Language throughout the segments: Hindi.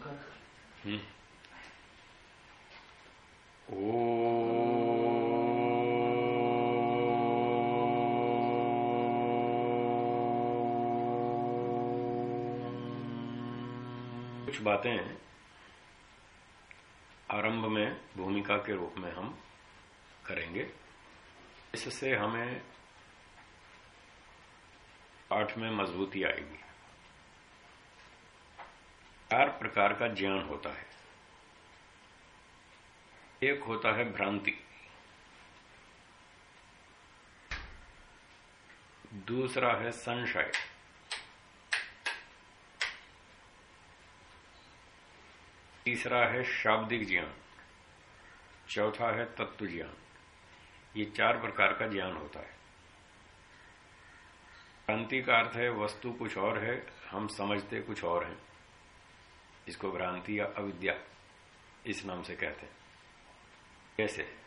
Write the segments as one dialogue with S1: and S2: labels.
S1: हम्म। ओ कुछ बातें आरंभ में, भूमिका के रूप में हम करेंगे। इससे हमें पाठ में मजबूती आएगी। चार प्रकार का ज्ञान होता है। एक होता है भ्रांति। दूसरा है संशय। तीसरा है शाब्दिक ज्ञान। चौथा है तत्व ज्ञान। ये चार प्रकार का ज्ञान होता है। क्रांति का अर्थ है, वस्तु कुछ और है, हम समझते कुछ और हैं। इसको भ्रांति या अविद्या, इस नाम से कहते हैं। कैसे?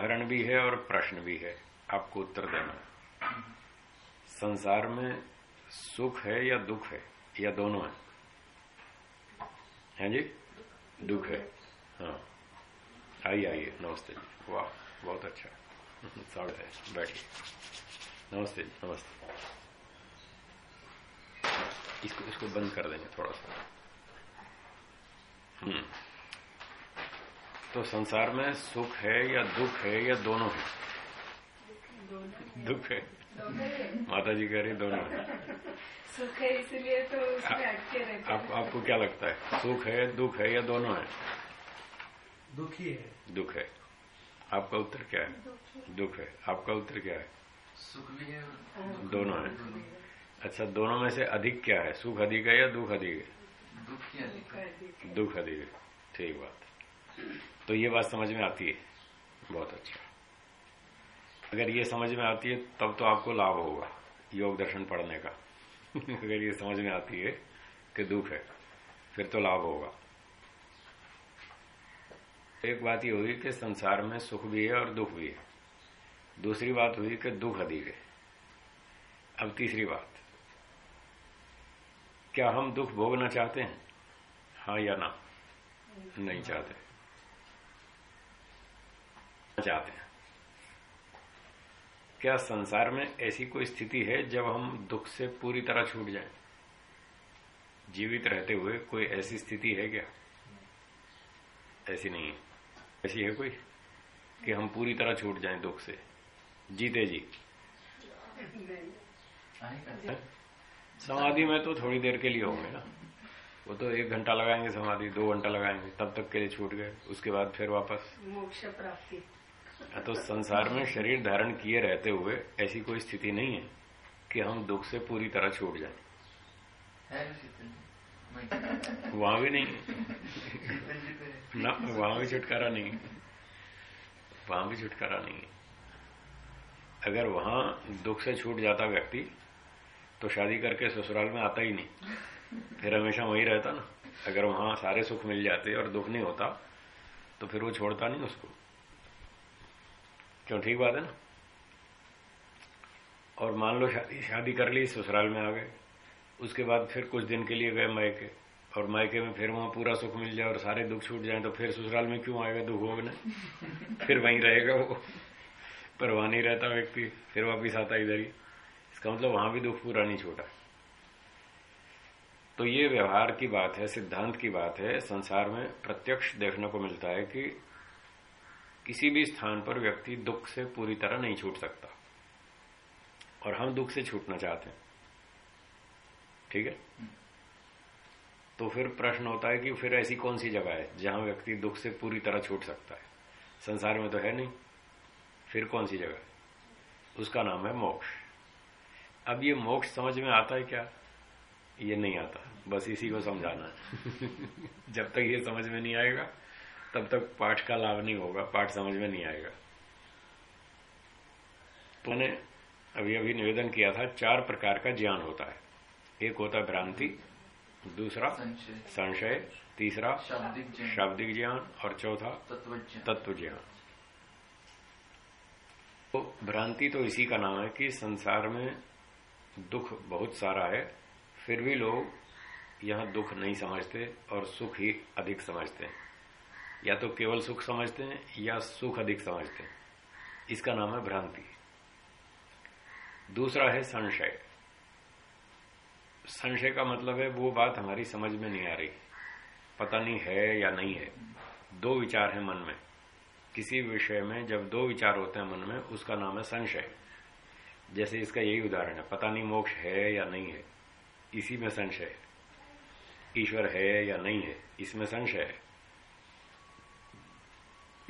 S1: हरण भी है और प्रश्न भी है, आपको उत्तर देना है। संसार में सुख है या दुख है? या दोनों है? हैं जी? दुख है। हाँ। आइए आइए। नमस्ते जी। वाह, बहुत अच्छा। साढ़े बैठिए। नमस्ते जी, नमस्ते। इसको इसको बंद कर देंगे थोड़ा सा। हम्म। तो संसार में सुख है या दुख है या दोनों है? दुख है। माता जी कह रही दोनों है।
S2: सुख है इसलिए तो उसमें अटके रहते
S1: आप, आपको क्या लगता है? सुख है दुख है या दोनों है?
S3: दुखी है
S1: दुख है। आपका उत्तर क्या है? दुख है। आपका उत्तर क्या है?
S4: सुख भी है
S1: दोनों है। अच्छा दोनों में से अधिक क्या है? सुख अधिक है या दुख अधिक है?
S4: दुख अधिक
S1: दुख अधिक है। ठीक बात तो ये बात समझ में आती है। बहुत अच्छा। अगर ये समझ में आती है तब तो आपको लाभ होगा योग दर्शन पढ़ने का। अगर ये समझ में आती है कि दुख है फिर तो लाभ होगा। एक बात ये हुई कि संसार में सुख भी है और दुख भी है। दूसरी बात हुई कि दुख अधिक है। अब तीसरी बात। क्या हम दुख भोगना चाहते हैं? हाँ या ना? नहीं चाहते। चाहते। हैं क्या संसार में ऐसी कोई स्थिति है जब हम दुख से पूरी तरह छूट जाएँ? जीवित रहते हुए कोई ऐसी स्थिति है क्या? ऐसी नहीं है। ऐसी है कोई? कि हम पूरी तरह छूट जाएँ दुख से? जीते जी।
S4: आएगा
S1: समाधि में तो थोड़ी देर के लिए होंगे ना। वो तो एक घंटा लगाएँगे समाधि दो घंटा लगाएँगे तब तक के लिए छूट गए उसके बाद फिर वापस।
S2: मोक्ष प्राप्ति।
S1: तो संसार में शरीर धारण किए रहते हुए ऐसी कोई स्थिति नहीं है कि हम दुख से पूरी तरह छूट जाए।
S4: है
S1: वहाँ भी नहीं है।
S4: है।
S1: ना वहाँ भी छुटकारा नहीं है। वहाँ भी छुटकारा नहीं है। अगर वहाँ दुख से छूट जाता व्यक्ति तो शादी करके ससुराल में आता ही नहीं। फिर हमेशा वहीं रहता ना। अगर वहाँ सारे सुख मिल जाते और दुख नहीं होता तो फिर वो छोड़ता नहीं उसको। क्यों? ठीक बात है ना? और मान लो शादी शादी कर ली, ससुराल में आ गए। उसके बाद फिर कुछ दिन के लिए गए मायके। और मायके में फिर वहाँ पूरा सुख मिल जाए और सारे दुख छूट जाए तो फिर ससुराल में क्यों आएगा? दुख होगा ना। फिर वहीं रहेगा वो। पर वहाँ नहीं रहता व्यक्ति, फिर वापिस आता इधर ही। इसका मतलब वहाँ भी दुख पूरा नहीं छूटा। तो ये व्यवहार की बात है, सिद्धांत की बात है, संसार में प्रत्यक्ष देखने को मिलता है कि किसी भी स्थान पर व्यक्ति दुख से पूरी तरह नहीं छूट सकता। और हम दुख से छूटना चाहते हैं। ठीक है? तो फिर प्रश्न होता है कि फिर ऐसी कौन सी जगह है जहाँ व्यक्ति दुख से पूरी तरह छूट सकता है? संसार में तो है नहीं। फिर कौन सी जगह? है उसका नाम है मोक्ष। अब ये मोक्ष समझ में आता है क्या? ये नहीं आता। बस इसी को समझाना है। जब तक ये समझ में नहीं आएगा तब तक पाठ का लाभ नहीं होगा पाठ समझ में नहीं आएगा। तो मैंने अभी अभी निवेदन किया था चार प्रकार का ज्ञान होता है। एक होता है भ्रांति दूसरा
S4: संशय
S1: तीसरा
S4: शाब्दिक ज्ञान
S1: और चौथा तत्व ज्ञान। तो भ्रांति तो इसी का नाम है कि संसार में दुख बहुत सारा है, फिर भी लोग यहाँ दुख नहीं समझते और सुख ही अधिक समझते हैं। या तो केवल सुख समझते हैं या सुख अधिक समझते हैं। इसका नाम है भ्रांति। दूसरा है संशय। संशय का मतलब है वो बात हमारी समझ में नहीं आ रही। पता नहीं है या नहीं है। दो विचार है मन में। किसी विषय में जब दो विचार होते हैं मन में, उसका नाम है संशय। जैसे इसका यही उदाहरण है, पता नहीं मोक्ष है या नहीं है। इसी में संशय है। ईश्वर है या नहीं है, इसमें संशय है।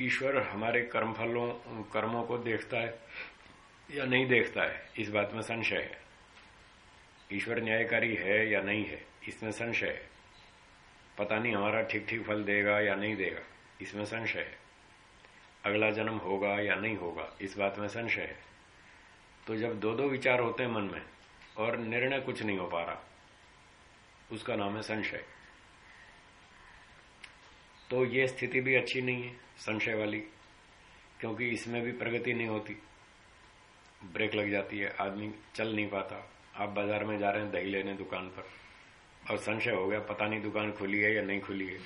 S1: ईश्वर हमारे कर्मफलों, कर्मों को देखता है या नहीं देखता है, इस बात में संशय है। ईश्वर न्यायकारी है या नहीं है, इसमें संशय है। पता नहीं हमारा ठीक ठीक फल देगा या नहीं देगा, इसमें संशय है। अगला जन्म होगा या नहीं होगा, इस बात में संशय है। तो जब दो दो विचार होते हैं मन में, और निर्णय कुछ नहीं हो पा रहा, उसका नाम है संशय। तो ये स्थिति भी अच्छी नहीं है, संशय वाली, क्योंकि इसमें भी प्रगति नहीं होती। ब्रेक लग जाती है, आदमी चल नहीं पाता। आप बाज़ार में जा रहे हैं, दही लेने दुकान पर, और संशय हो गया, पता नहीं दुकान खुली है या नहीं खुली है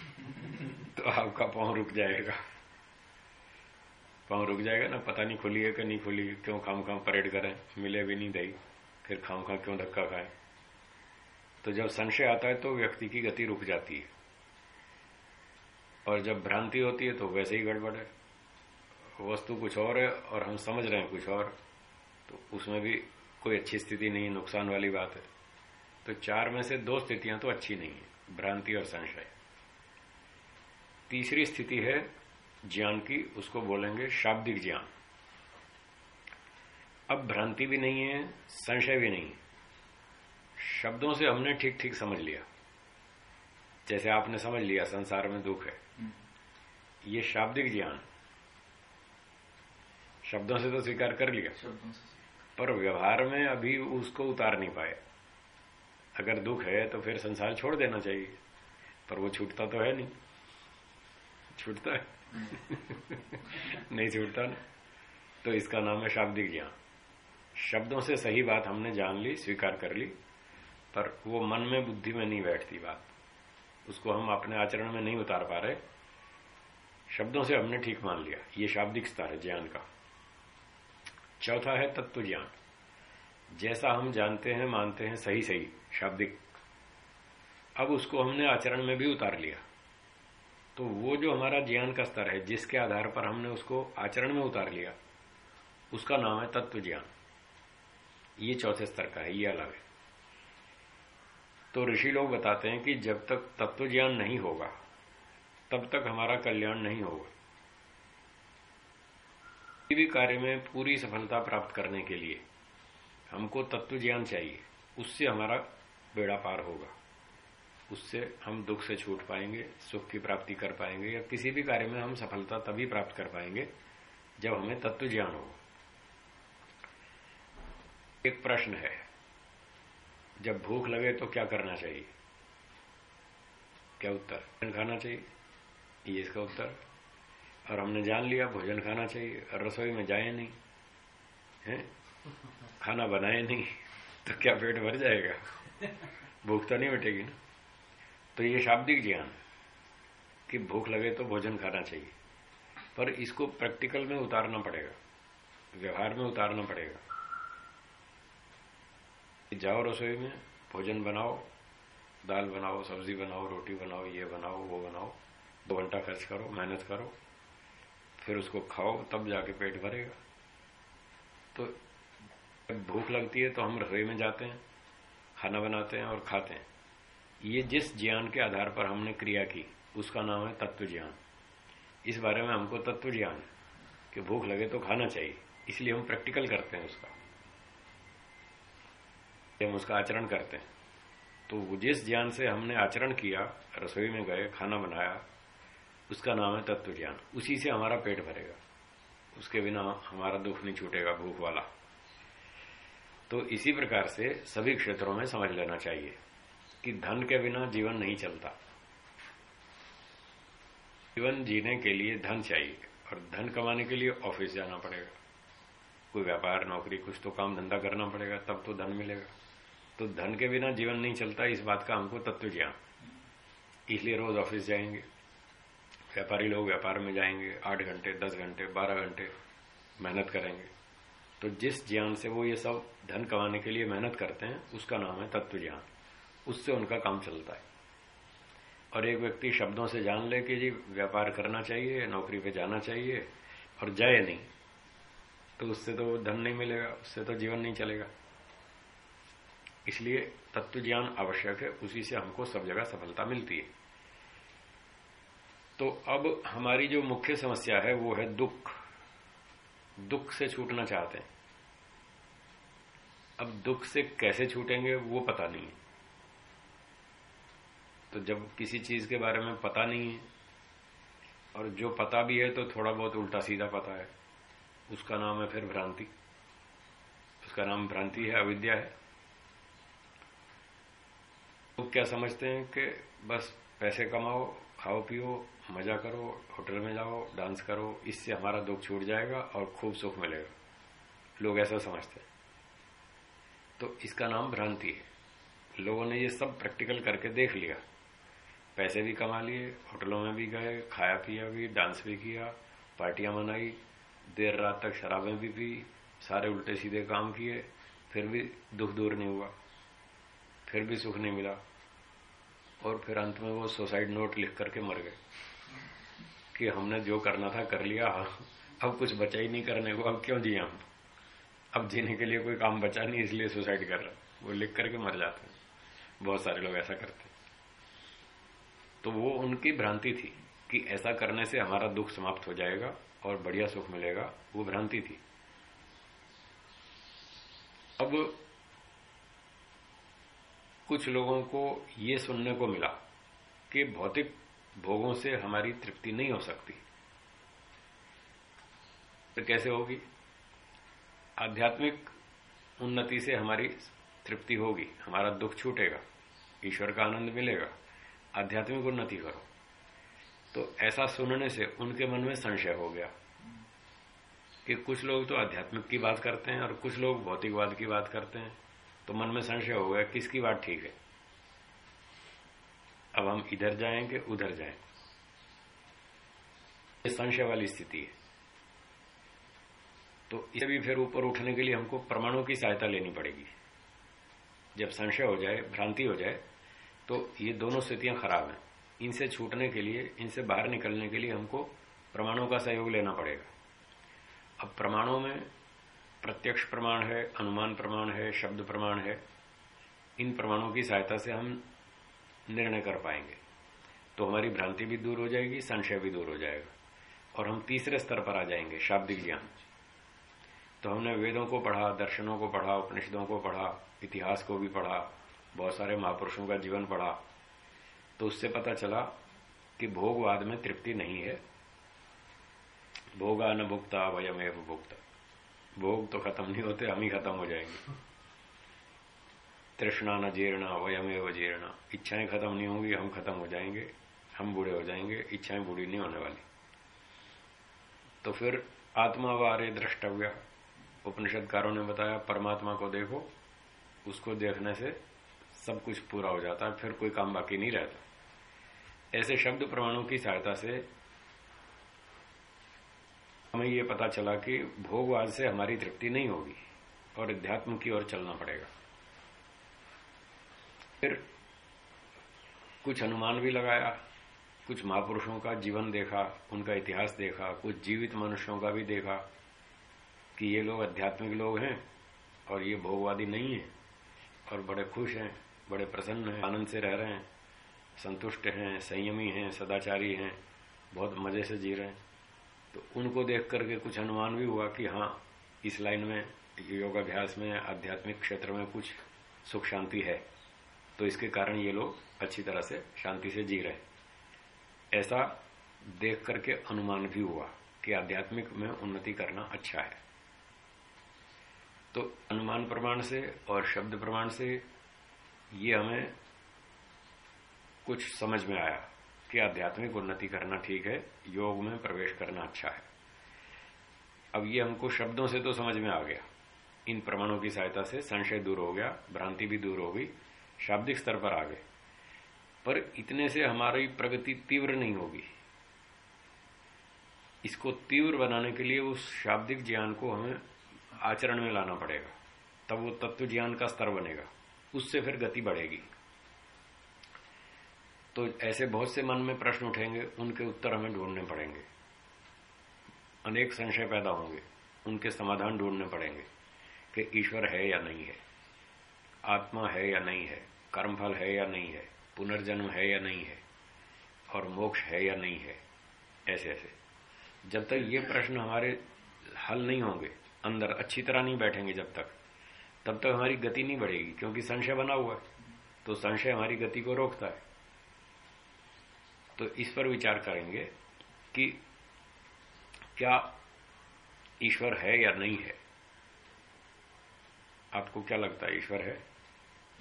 S1: तो आपका पाँव रुक जाएगा। पाँव रुक जाएगा ना, पता नहीं खुली है कि नहीं खुली, क्यों खाम खाम परेड करें, मिले भी नहीं दही, फिर खाम खाम क्यों धक्का खाए? तो जब संशय आता है तो व्यक्ति की गति रुक जाती है। और जब भ्रांति होती है तो वैसे ही गड़बड़ है। वस्तु कुछ और है और हम समझ रहे हैं कुछ और तो उसमें भी कोई अच्छी स्थिति नहीं, नुकसान वाली बात है। तो चार में से दो स्थितियाँ तो अच्छी नहीं है, भ्रांति और संशय। तीसरी स्थिति है ज्ञान की उसको बोलेंगे शाब्दिक ज्ञान। अब भ्रांति भी नहीं है संशय भी नहीं। है शब्दों से हमने ठीक ठीक समझ लिया। जैसे आपने समझ लिया संसार में दुख है। ये शाब्दिक ज्ञान। शब्दों से तो स्वीकार कर लिया।
S4: शब्दों से
S1: पर व्यवहार में अभी उसको उतार नहीं पाए। अगर दुख है तो फिर संसार छोड़ देना चाहिए। पर वो छूटता तो है नहीं। छूटता है। नहीं छूटता ना। तो इसका नाम है शाब्दिक ज्ञान। शब्दों से सही बात हमने जान ली, स्वीकार कर ली, पर वो मन में बुद्धि में नहीं बैठती बात। उसको हम अपने आचरण में नहीं उतार पा रहे। शब्दों से हमने ठीक मान लिया। ये शाब्दिक स्तर है ज्ञान का। चौथा है तत्व ज्ञान। जैसा हम जानते हैं, मानते हैं सही सही शाब्दिक। अब उसको हमने आचरण में भी उतार लिया। तो वो जो हमारा ज्ञान का स्तर है, जिसके आधार पर हमने उसको आचरण में उतार लिया, उसका नाम है तत्व ज्ञान। ये चौथे स्तर का है, ये अलग है। तो ऋषि लोग बताते हैं कि जब तक तत्व ज्ञान नहीं होगा, तब तक हमारा कल्याण नहीं होगा। किसी भी कार्य में पूरी सफलता प्राप्त करने के लिए हमको तत्व ज्ञान चाहिए, उससे हमारा बेड़ा पार होगा। उससे हम दुख से छूट पाएँगे, सुख की प्राप्ति कर पाएँगे, या किसी भी कार्य में हम सफलता तभी प्राप्त कर पाएँगे, जब हमें तत्व ज्ञान हो। एक प्रश्न है, जब भूख लगे तो क्या करना चाहिए? क्या उत्तर? खाना चाहिए? ये इसका उत्तर। और हमने जान लिया, भोजन खाना चाहिए, और रसोई में जाए नहीं, है? खाना बनाए नहीं तो क्या पेट भर जाएगा? भूख तो नहीं मिटेगी ना। तो ये शाब्दिक ज्ञान कि भूख लगे तो भोजन खाना चाहिए। पर इसको प्रैक्टिकल में उतारना पड़ेगा, व्यवहार में उतारना पड़ेगा। जाओ रसोई में, भोजन बनाओ, दाल बनाओ, सब्ज़ी बनाओ, रोटी बनाओ, ये बनाओ, वो बनाओ, दो घंटा खर्च करो, मेहनत करो, फिर उसको खाओ, तब जाके पेट भरेगा। तो भूख लगती है तो हम रसोई में जाते हैं, खाना बनाते हैं और खाते हैं। ये जिस ज्ञान के आधार पर हमने क्रिया की, उसका नाम है तत्व ज्ञान इस बारे में हमको तत्व ज्ञान कि भूख लगे तो खाना चाहिए, इसलिए हम प्रैक्टिकल करते हैं उसका। हम उसका आचरण करते हैं तो जिस ज्ञान से हमने आचरण किया, रसोई में गए, खाना बनाया, उसका नाम है तत्व ज्ञान उसी से हमारा पेट भरेगा। उसके बिना हमारा दुख नहीं छूटेगा, भूख वाला। तो इसी प्रकार से सभी क्षेत्रों में समझ लेना चाहिए। कि धन के बिना जीवन नहीं चलता। जीवन जीने के लिए धन चाहिए, और धन कमाने के लिए ऑफ़िस जाना पड़ेगा। कोई व्यापार, नौकरी, कुछ तो काम धंधा करना पड़ेगा, तब तो धन मिलेगा। तो धन के बिना जीवन नहीं चलता, इस बात का हमको तत्व ज्ञान। इसलिए रोज ऑफ़िस जाएँगे। व्यापारी लोग व्यापार में जाएँगे, आठ घंटे, दस घंटे, बारह घंटे मेहनत करेंगे। तो जिस ज्ञान से वो ये सब धन कमाने के लिए मेहनत करते हैं, उसका नाम है तत्व ज्ञान। उससे उनका काम चलता है। और एक व्यक्ति शब्दों से जान ले कि जी, व्यापार करना चाहिए, नौकरी पे जाना चाहिए, और जाए नहीं तो उससे तो धन नहीं मिलेगा, उससे तो जीवन नहीं चलेगा। इसलिए तत्व ज्ञान आवश्यक है, उसी से हमको सब जगह सफलता मिलती है। तो अब हमारी जो मुख्य समस्या है, वो है दुख। दुख से छूटना चाहते हैं। अब दुख से कैसे छूटेंगे, वो पता नहीं है। तो जब किसी चीज़ के बारे में पता नहीं है, और जो पता भी है तो थोड़ा बहुत उल्टा सीधा पता है। उसका नाम है फिर भ्रांति। उसका नाम भ्रांति है, अविद्या है। तो क्या समझते हैं कि बस पैसे कमाओ, खाओ पियो, मज़ा करो, होटल में जाओ, डांस करो, इससे हमारा दुख छूट जाएगा और खूब सुख मिलेगा। लोग ऐसा समझते हैं। तो इसका नाम भ्रांति है। लोगों ने ये सब प्रैक्टिकल करके देख लिया। पैसे भी कमा लिए, होटलों में भी गए, खाया पिया भी डांस भी किया, पार्टियाँ मनाई, देर रात तक शराबें भी पी, सारे उल्टे सीधे काम किए, फिर भी दुख दूर नहीं हुआ, फिर भी सुख नहीं मिला, और फिर अंत में वो सुसाइड नोट लिख करके मर गए, कि हमने जो करना था कर लिया, अब कुछ बचा ही नहीं करने को, अब क्यों जिए हम? अब जीने के लिए कोई काम बचा नहीं, इसलिए सुसाइड कर रहा वो लिख करके मर जाते हैं। बहुत सारे लोग ऐसा करते हैं। तो वो उनकी भ्रांति थी कि ऐसा करने से हमारा दुख समाप्त हो जाएगा और बढ़िया सुख मिलेगा। वो भ्रांति थी। अब कुछ लोगों को ये सुनने को मिला कि भौतिक भोगों से हमारी तृप्ति नहीं हो सकती। तो कैसे होगी? आध्यात्मिक उन्नति से हमारी तृप्ति होगी, हमारा दुख छूटेगा, ईश्वर का आनंद मिलेगा। आध्यात्मिक उन्नति करो। तो ऐसा सुनने से उनके मन में संशय हो गया कि कुछ लोग तो आध्यात्मिक की बात करते हैं और कुछ लोग भौतिकवाद की बात करते हैं। तो मन में संशय हो गया, किसकी बात ठीक है? अब हम इधर जाएँगे, उधर जाएँ संशय वाली स्थिति है। तो इसे भी फिर ऊपर उठने के लिए हमको परमाणु की सहायता लेनी पड़ेगी। जब संशय हो जाए, भ्रांति हो जाए तो ये दोनों स्थितियाँ खराब हैं। इनसे छूटने के लिए, इनसे बाहर निकलने के लिए हमको प्रमाणों का सहयोग लेना पड़ेगा। अब प्रमाणों में प्रत्यक्ष प्रमाण है, अनुमान प्रमाण है, शब्द प्रमाण है, इन प्रमाणों की सहायता से हम निर्णय कर पाएँगे। तो हमारी भ्रांति भी दूर हो जाएगी, संशय भी दूर हो जाएगा, और हम तीसरे स्तर पर आ जाएँगे, शाब्दिक ज्ञान। तो हमने वेदों को पढ़ा, दर्शनों को पढ़ा, उपनिषदों को पढ़ा, इतिहास को भी पढ़ा बहुत सारे महापुरुषों का जीवन पढ़ा तो उससे पता चला कि भोगवाद में तृप्ति नहीं है। भोगा न भुगता वयमेव भुगता भोग तो खत्म नहीं होते, हम ही खत्म हो जाएँगे। तृष्णा न जीर्णा, वयमेव जीर्णा। इच्छाएँ खत्म नहीं होंगी, हम खत्म हो जाएँगे। हम बूढ़े हो जाएँगे, इच्छाएँ बूढ़ी नहीं होने वाली। तो फिर आत्मा वारे द्रष्टव्य। उपनिषदकारों ने बताया, परमात्मा को देखो, उसको देखने से सब कुछ पूरा हो जाता है फिर कोई काम बाकी नहीं रहता। ऐसे शब्द प्रमाणों की सहायता से हमें ये पता चला कि भोगवाद से हमारी तृप्ति नहीं होगी और अध्यात्म की ओर चलना पड़ेगा। फिर कुछ अनुमान भी लगाया, कुछ महापुरुषों का जीवन देखा, उनका इतिहास देखा, कुछ जीवित मनुष्यों का भी देखा कि ये लोग आध्यात्मिक लोग हैं और ये भोगवादी नहीं है और बड़े खुश हैं। बड़े प्रसन्न हैं, आनंद से रह रहे हैं, संतुष्ट हैं, संयमी हैं, सदाचारी हैं, बहुत मज़े से जी रहे हैं। तो उनको देख करके कुछ अनुमान भी हुआ कि हाँ इस लाइन में, योगाभ्यास में, आध्यात्मिक क्षेत्र में कुछ सुख शांति है। तो इसके कारण ये लोग अच्छी तरह से शांति से जी रहे ऐसा देख करके अनुमान भी हुआ कि आध्यात्मिक में उन्नति करना अच्छा है। तो अनुमान प्रमाण से और शब्द प्रमाण से ये हमें कुछ समझ में आया कि आध्यात्मिक उन्नति करना ठीक है, योग में प्रवेश करना अच्छा है। अब ये हमको शब्दों से तो समझ में आ गया। इन प्रमाणों की सहायता से संशय दूर हो गया, भ्रांति भी दूर हो गई, शाब्दिक स्तर पर आ गए। पर इतने से हमारी प्रगति तीव्र नहीं होगी। इसको तीव्र बनाने के लिए उस शाब्दिक ज्ञान को हमें आचरण में लाना पड़ेगा। तब वो तत्व ज्ञान का स्तर बनेगा। उससे फिर गति बढ़ेगी। तो ऐसे बहुत से मन में प्रश्न उठेंगे, उनके उत्तर हमें ढूँढने पड़ेंगे। अनेक संशय पैदा होंगे, उनके समाधान ढूँढने पड़ेंगे कि ईश्वर है या नहीं है, आत्मा है या नहीं है, कर्मफल है या नहीं है, पुनर्जन्म है या नहीं है, और मोक्ष है या नहीं है ऐसे ऐसे जब तक ये प्रश्न हमारे हल नहीं होंगे, अंदर अच्छी तरह नहीं बैठेंगे जब तक तब तक हमारी गति नहीं बढ़ेगी क्योंकि संशय बना हुआ है। तो संशय हमारी गति को रोकता है। तो इस पर विचार करेंगे कि क्या ईश्वर है या नहीं है? आपको क्या लगता है ईश्वर है?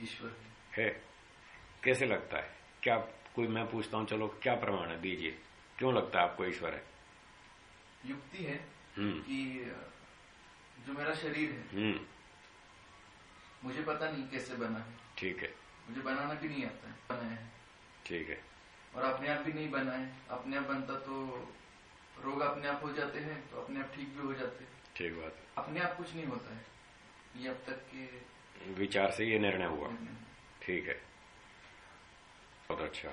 S4: ईश्वर
S1: है। कैसे लगता है? क्या कोई मैं पूछता हूँ चलो क्या प्रमाण है? दीजिए। क्यों लगता है आपको ईश्वर है?
S4: युक्ति है
S1: हम्म।
S4: कि जो मेरा शरीर है
S1: हम्म।
S4: मुझे पता नहीं कैसे बना है।
S1: ठीक है।
S4: मुझे बनाना भी नहीं आता है। बनाया है।
S1: ठीक है।
S4: और अपने आप भी नहीं बना है। अपने आप बनता तो रोग अपने आप हो जाते हैं तो अपने आप ठीक भी हो जाते हैं।
S1: ठीक बात।
S4: अपने आप कुछ नहीं होता है। ये अब तक के
S1: विचार से ये निर्णय हुआ। ठीक है। बहुत अच्छा।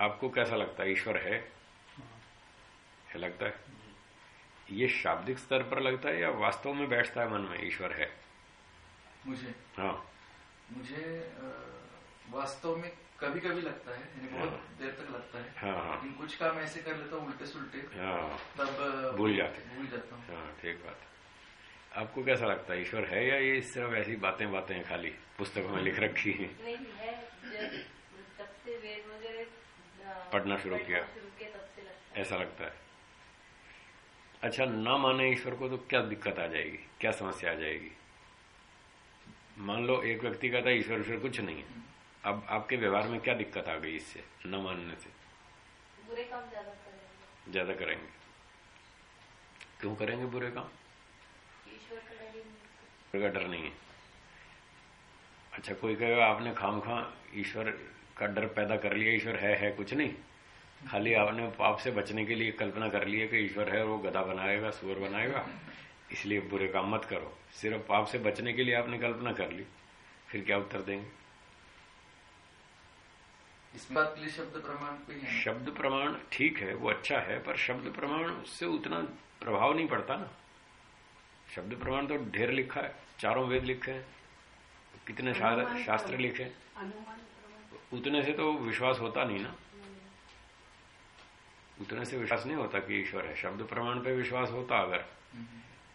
S1: आपको कैसा लगता है? ईश्वर है। है लगता है? ये शाब्दिक स्तर पर लगता है या वास्तव में बैठता है मन में ईश्वर है?
S4: मुझे।
S1: हाँ।
S4: मुझे वास्तव में कभी कभी लगता है यानी बहुत देर तक लगता है
S1: हाँ हाँ।
S4: लेकिन कुछ काम ऐसे कर लेता हूँ उल्टे सुलटे
S1: हाँ।
S4: तब
S1: भूल जाते
S4: भूल जाता हूँ।
S1: हाँ ठीक बात। आपको कैसा लगता है? ईश्वर है या ये सिर्फ़ ऐसी बातें बातें हैं खाली? पुस्तकों में लिख रखी है।
S2: नहीं है। जब से वेद वगैरह
S1: पढ़ना शुरू किया।
S2: शुरू किया तब से लगता है।
S1: ऐसा लगता है। अच्छा ना माने ईश्वर को तो क्या दिक्कत आ जाएगी? क्या समस्या आ जाएगी? मान लो एक व्यक्ति का था ईश्वर ईश्वर कुछ नहीं है। अब आपके व्यवहार में क्या दिक्कत आ गई इससे न मानने से?
S2: बुरे काम ज़्यादा करेंगे।
S1: ज़्यादा करेंगे। क्यों करेंगे बुरे काम?
S2: ईश्वर का डर नहीं।
S1: ईश्वर का डर नहीं है। अच्छा कोई कहेगा आपने खाम खा ईश्वर का डर पैदा कर लिया ईश्वर है है कुछ नहीं। खाली आपने पाप से बचने के लिए कल्पना कर ली है कि ईश्वर है वो गधा बनाएगा सुअर बनाएगा। इसलिए बुरे काम मत करो। सिर्फ़ पाप से बचने के लिए आपने कल्पना कर ली। फिर क्या उत्तर देंगे?
S4: इस बात के लिए शब्द प्रमाण कोई है।
S1: शब्द प्रमाण ठीक है वो अच्छा है पर शब्द प्रमाण उससे उतना प्रभाव नहीं पड़ता ना। शब्द प्रमाण तो ढेर लिखा है चारों वेद लिखे हैं कितने शा- शास्त्र लिखे हैं। उतने से तो विश्वास होता नहीं ना। उतने से विश्वास नहीं होता कि ईश्वर है। शब्द प्रमाण पे विश्वास होता अगर।
S4: हम्म।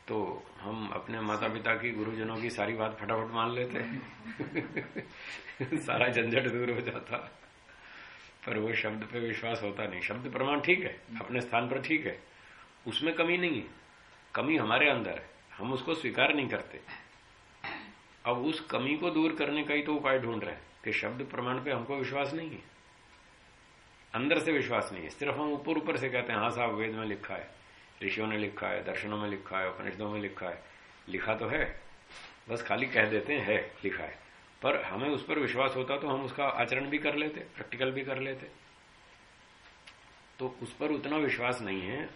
S1: तो हम अपने माता पिता की, गुरुजनों की सारी बात फटाफट मान लेते सारा झंझट दूर हो जाता। पर वो शब्द पे विश्वास होता नहीं। शब्द प्रमाण ठीक है, अपने स्थान पर ठीक है। उसमें कमी नहीं है। कमी हमारे अंदर है। हम उसको स्वीकार नहीं करते। अब उस कमी को दूर करने का ही तो उपाय ढूंढ रहे हैं कि शब्द प्रमाण पे हमको विश्वास नहीं है। अंदर से विश्वास नहीं है। सिर्फ़ हम ऊपर ऊपर से कहते हैं हाँ साहब, वेद में लिखा है। ऋषियों ने लिखा है, दर्शनों में लिखा है, उपनिषदों में लिखा है। लिखा तो है, बस खाली कह देते हैं, है, लिखा है। पर हमें उस पर विश्वास होता तो हम उसका आचरण भी कर लेते प्रैक्टिकल भी कर लेते। तो उस पर उतना विश्वास नहीं है।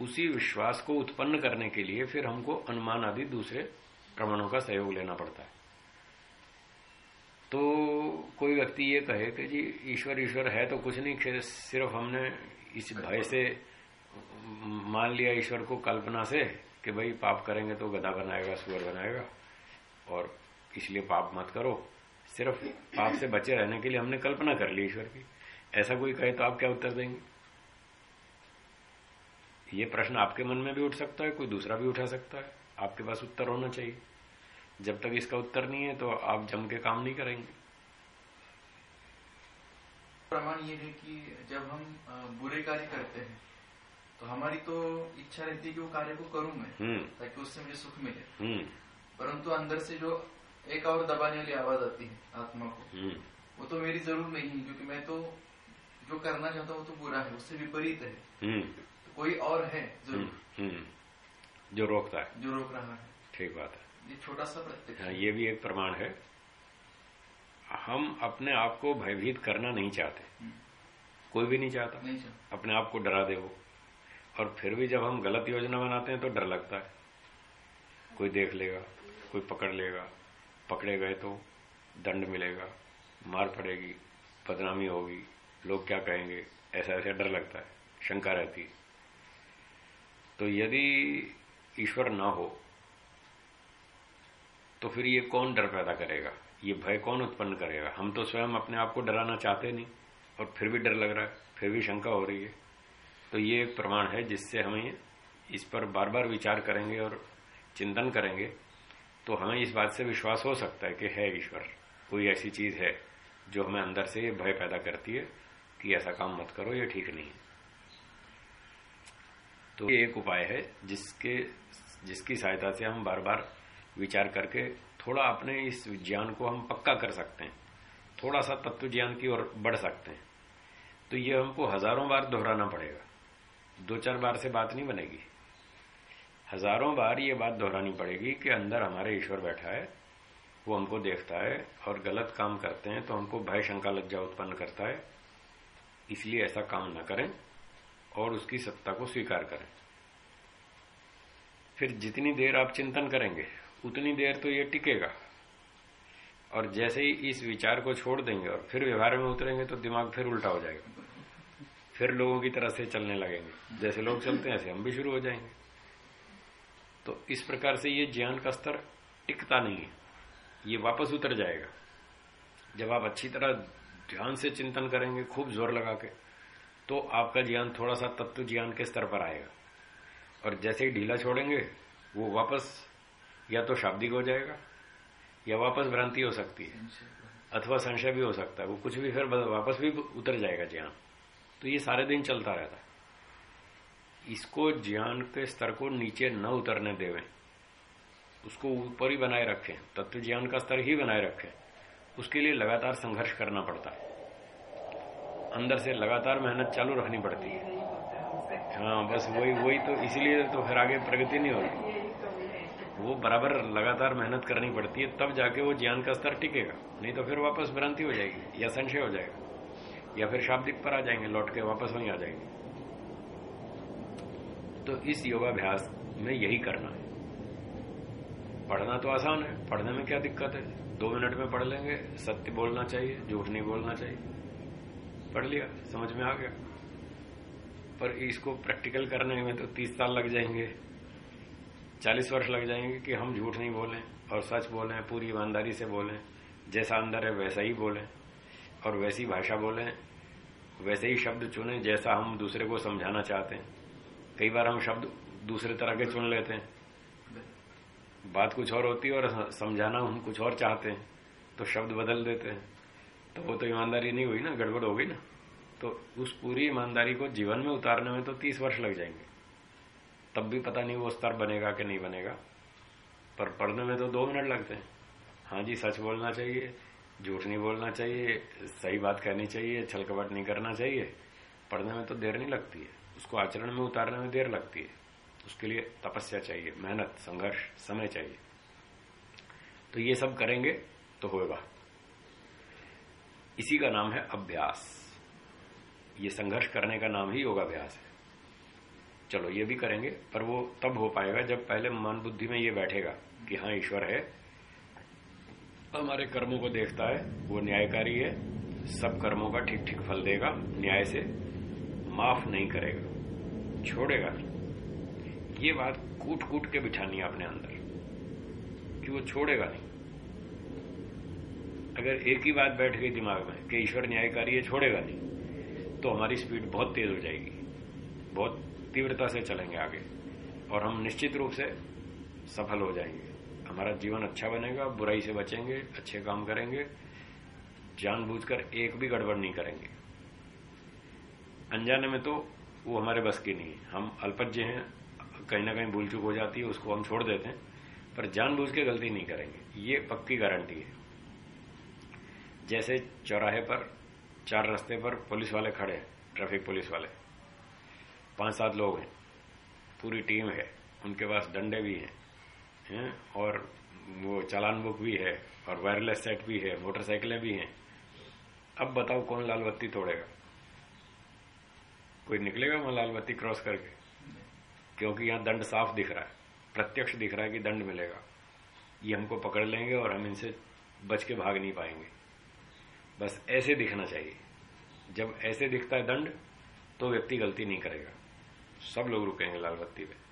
S1: उसी विश्वास को उत्पन्न करने के लिए फिर हमको अनुमान आदि दूसरे प्रमाणों का सहयोग लेना पड़ता है। तो कोई व्यक्ति ये कहे कि जी, ईश्वर ईश्वर है तो कुछ नहीं सिर्फ़ हमने इस भय से मान लिया ईश्वर को कल्पना से कि भाई पाप करेंगे तो गधा बनाएगा, सुअर बनाएगा, और इसलिए पाप मत करो। सिर्फ़ पाप से बचे रहने के लिए हमने कल्पना कर ली ईश्वर की। ऐसा कोई कहे तो आप क्या उत्तर देंगे? ये प्रश्न आपके मन में भी उठ सकता है, कोई दूसरा भी उठा सकता है। आपके पास उत्तर होना चाहिए। जब तक इसका उत्तर नहीं है तो आप जम के काम नहीं करेंगे।
S4: प्रमाण ये है कि जब हम बुरे कार्य करते हैं तो हमारी तो इच्छा रहती है कि वो कार्य को करूँ मैं
S1: हम्म।
S4: ताकि उससे मुझे सुख मिले।
S1: हम्म।
S4: परंतु अंदर से जो एक और दबाने वाली आवाज़ आती है आत्मा को
S1: हम्म।
S4: वो तो मेरी ज़रूर नहीं है क्योंकि मैं तो जो करना चाहता हूँ वो तो बुरा है उससे विपरीत है। तो कोई और है ज़रूर।
S1: जो रोकता है।
S4: जो रोक रहा है।
S1: ठीक बात है।
S4: ये छोटा सा प्रत्यक्ष
S1: हाँ ये भी एक प्रमाण है। हम अपने आप को भयभीत करना नहीं चाहते। कोई भी नहीं चाहता।
S4: नहीं चाहता।
S1: अपने आप को डरा दे वो। और फिर भी जब हम गलत योजना बनाते हैं तो डर लगता है। कोई देख लेगा, कोई पकड़ लेगा, पकड़े गए तो दंड मिलेगा, मार पड़ेगी, बदनामी होगी, लोग क्या कहेंगे? ऐसा ऐसा डर लगता है, शंका रहती है। तो यदि ईश्वर ना हो तो फिर ये कौन डर पैदा करेगा? ये भय कौन उत्पन्न करेगा? हम तो स्वयं अपने आप को डराना चाहते नहीं, और फिर भी डर लग रहा है, फिर भी शंका हो रही है। तो ये एक प्रमाण है जिससे हमें इस पर बार बार विचार करेंगे और चिंतन करेंगे। तो हमें इस बात से विश्वास हो सकता है कि है ईश्वर, कोई ऐसी चीज़ है जो हमें अंदर से भय पैदा करती है कि ऐसा काम मत करो, ये ठीक नहीं है। तो ये एक उपाय है जिसके, जिसकी सहायता से हम बार बार विचार करके थोड़ा अपने इस ज्ञान को हम पक्का कर सकते हैं, थोड़ा सा तत्व ज्ञान की ओर बढ़ सकते हैं। तो ये हमको हज़ारों बार दोहराना पड़ेगा। दो चार बार से बात नहीं बनेगी। हज़ारों बार ये बात दोहरानी पड़ेगी कि अंदर हमारे ईश्वर बैठा है, वो हमको देखता है और गलत काम करते हैं तो हमको भय शंका लज्जा उत्पन्न करता है। इसलिए ऐसा काम न करें और उसकी सत्ता को स्वीकार करें। फिर जितनी देर आप चिंतन करेंगे, उतनी देर तो ये टिकेगा। और जैसे ही इस विचार को छोड़ देंगे और फिर व्यवहार में उतरेंगे तो दिमाग फिर उल्टा हो जाएगा। फिर लोगों की तरह से चलने लगेंगे। जैसे लोग चलते हैं, ऐसे हम भी शुरू हो जाएँगे। तो इस प्रकार से ये ज्ञान का स्तर टिकता नहीं है। ये वापस उतर जाएगा। जब आप अच्छी तरह ध्यान से चिंतन करेंगे, खूब ज़ोर लगा के तो आपका ज्ञान थोड़ा सा तत्व ज्ञान के स्तर पर आएगा। और जैसे ही ढीला छोड़ेंगे, वो वापस या तो शाब्दिक हो जाएगा, या वापस भ्रांति हो सकती है, अथवा संशय भी हो सकता है। वो कुछ भी फिर वापस भी उतर जाएगा ज्ञान। तो ये सारे दिन चलता रहता है। इसको ज्ञान के स्तर को नीचे न उतरने देवे। उसको ऊपर ही बनाए रखें तत्व ज्ञान का स्तर ही बनाए रखें। उसके लिए लगातार संघर्ष करना पड़ता है। अंदर से लगातार मेहनत चालू रखनी पड़ती है। हाँ बस वही वही तो इसलिए तो फिर आगे प्रगति नहीं होती वो बराबर लगातार मेहनत करनी पड़ती है तब जाके वो ज्ञान का स्तर टिकेगा। नहीं तो फिर वापस भ्रांति हो जाएगी या संशय हो जाएगा। या फिर शाब्दिक पर आ जाएँगे, लौट के वापस वहीं आ जाएँगे। तो इस योगाभ्यास में यही करना है। पढ़ना तो आसान है, पढ़ने में क्या दिक्कत है? दो मिनट में पढ़ लेंगे, सत्य बोलना चाहिए, झूठ नहीं बोलना चाहिए। पढ़ लिया, समझ में आ गया। पर इसको प्रैक्टिकल करने में तो तीस साल लग जाएँगे, चालीस वर्ष लग जाएँगे कि हम झूठ नहीं बोलें और सच बोलें, पूरी ईमानदारी से बोलें, जैसा अंदर है वैसा ही बोलें और वैसी भाषा बोलें। वैसे ही शब्द चुने जैसा हम दूसरे को समझाना चाहते हैं। कई बार हम शब्द दूसरे तरह के चुन लेते हैं। बात कुछ और होती है और समझाना हम कुछ और चाहते हैं तो शब्द बदल देते हैं। तो वो तो ईमानदारी नहीं हुई ना, गड़बड़ हो गई ना। तो उस पूरी ईमानदारी को जीवन में उतारने में तो तीस वर्ष लग जाएँगे। तब भी पता नहीं वो स्तर बनेगा कि नहीं बनेगा। पर पढ़ने में तो दो मिनट लगते हैं। हाँ जी, सच बोलना चाहिए। झूठ नहीं बोलना चाहिए, सही बात कहनी चाहिए छल कपट नहीं करना चाहिए। पढ़ने में तो देर नहीं लगती है। उसको आचरण में उतारने में देर लगती है। उसके लिए तपस्या चाहिए, मेहनत, संघर्ष, समय चाहिए। तो ये सब करेंगे तो होगा इसी का नाम है अभ्यास। ये संघर्ष करने का नाम ही योगाभ्यास है। चलो, ये भी करेंगे, पर वो तब हो पाएगा जब पहले मन बुद्धि में ये बैठेगा कि हाँ ईश्वर है हमारे कर्मों को देखता है, वो न्यायकारी है, सब कर्मों का ठीक ठीक फल देगा, न्याय से माफ़ नहीं करेगा, छोड़ेगा नहीं। ये बात कूट कूट के बिठानी है अपने अंदर, कि वो छोड़ेगा नहीं। अगर एक ही बात बैठ गई दिमाग में, कि ईश्वर न्यायकारी है, छोड़ेगा नहीं तो हमारी स्पीड बहुत तेज हो जाएगी, बहुत तीव्रता से चलेंगे आगे, और हम निश्चित रूप से सफल हो जाएँगे। हमारा जीवन अच्छा बनेगा, बुराई से बचेंगे, अच्छे काम करेंगे, जानबूझकर एक भी गड़बड़ नहीं करेंगे। अनजाने में तो वो हमारे बस की नहीं है। हम अल्पज्ञ हैं, कहीं ना कहीं भूल चूक हो जाती है, उसको हम छोड़ देते हैं, पर जानबूझ के गलती नहीं करेंगे। ये पक्की गारंटी है। जैसे चौराहे पर, चार रास्ते पर पुलिस वाले खड़े हैं, ट्रैफ़िक पुलिस वाले। पाँच सात लोग हैं, पूरी टीम है, उनके पास डंडे भी हैं। हैं और वो चालान बुक भी है, और वायरलेस सेट भी है मोटरसाइकिलें भी हैं। अब बताओ कौन लाल बत्ती तोड़ेगा? कोई निकलेगा वहाँ लाल बत्ती क्रॉस करके? क्योंकि यहाँ दंड साफ़ दिख रहा है, प्रत्यक्ष दिख रहा है कि दंड मिलेगा। ये हमको पकड़ लेंगे और हम इनसे बच के भाग नहीं पाएँगे। बस ऐसे दिखना चाहिए। जब ऐसे दिखता है दंड तो व्यक्ति गलती नहीं करेगा। सब लोग रुकेंगे लाल बत्ती पे।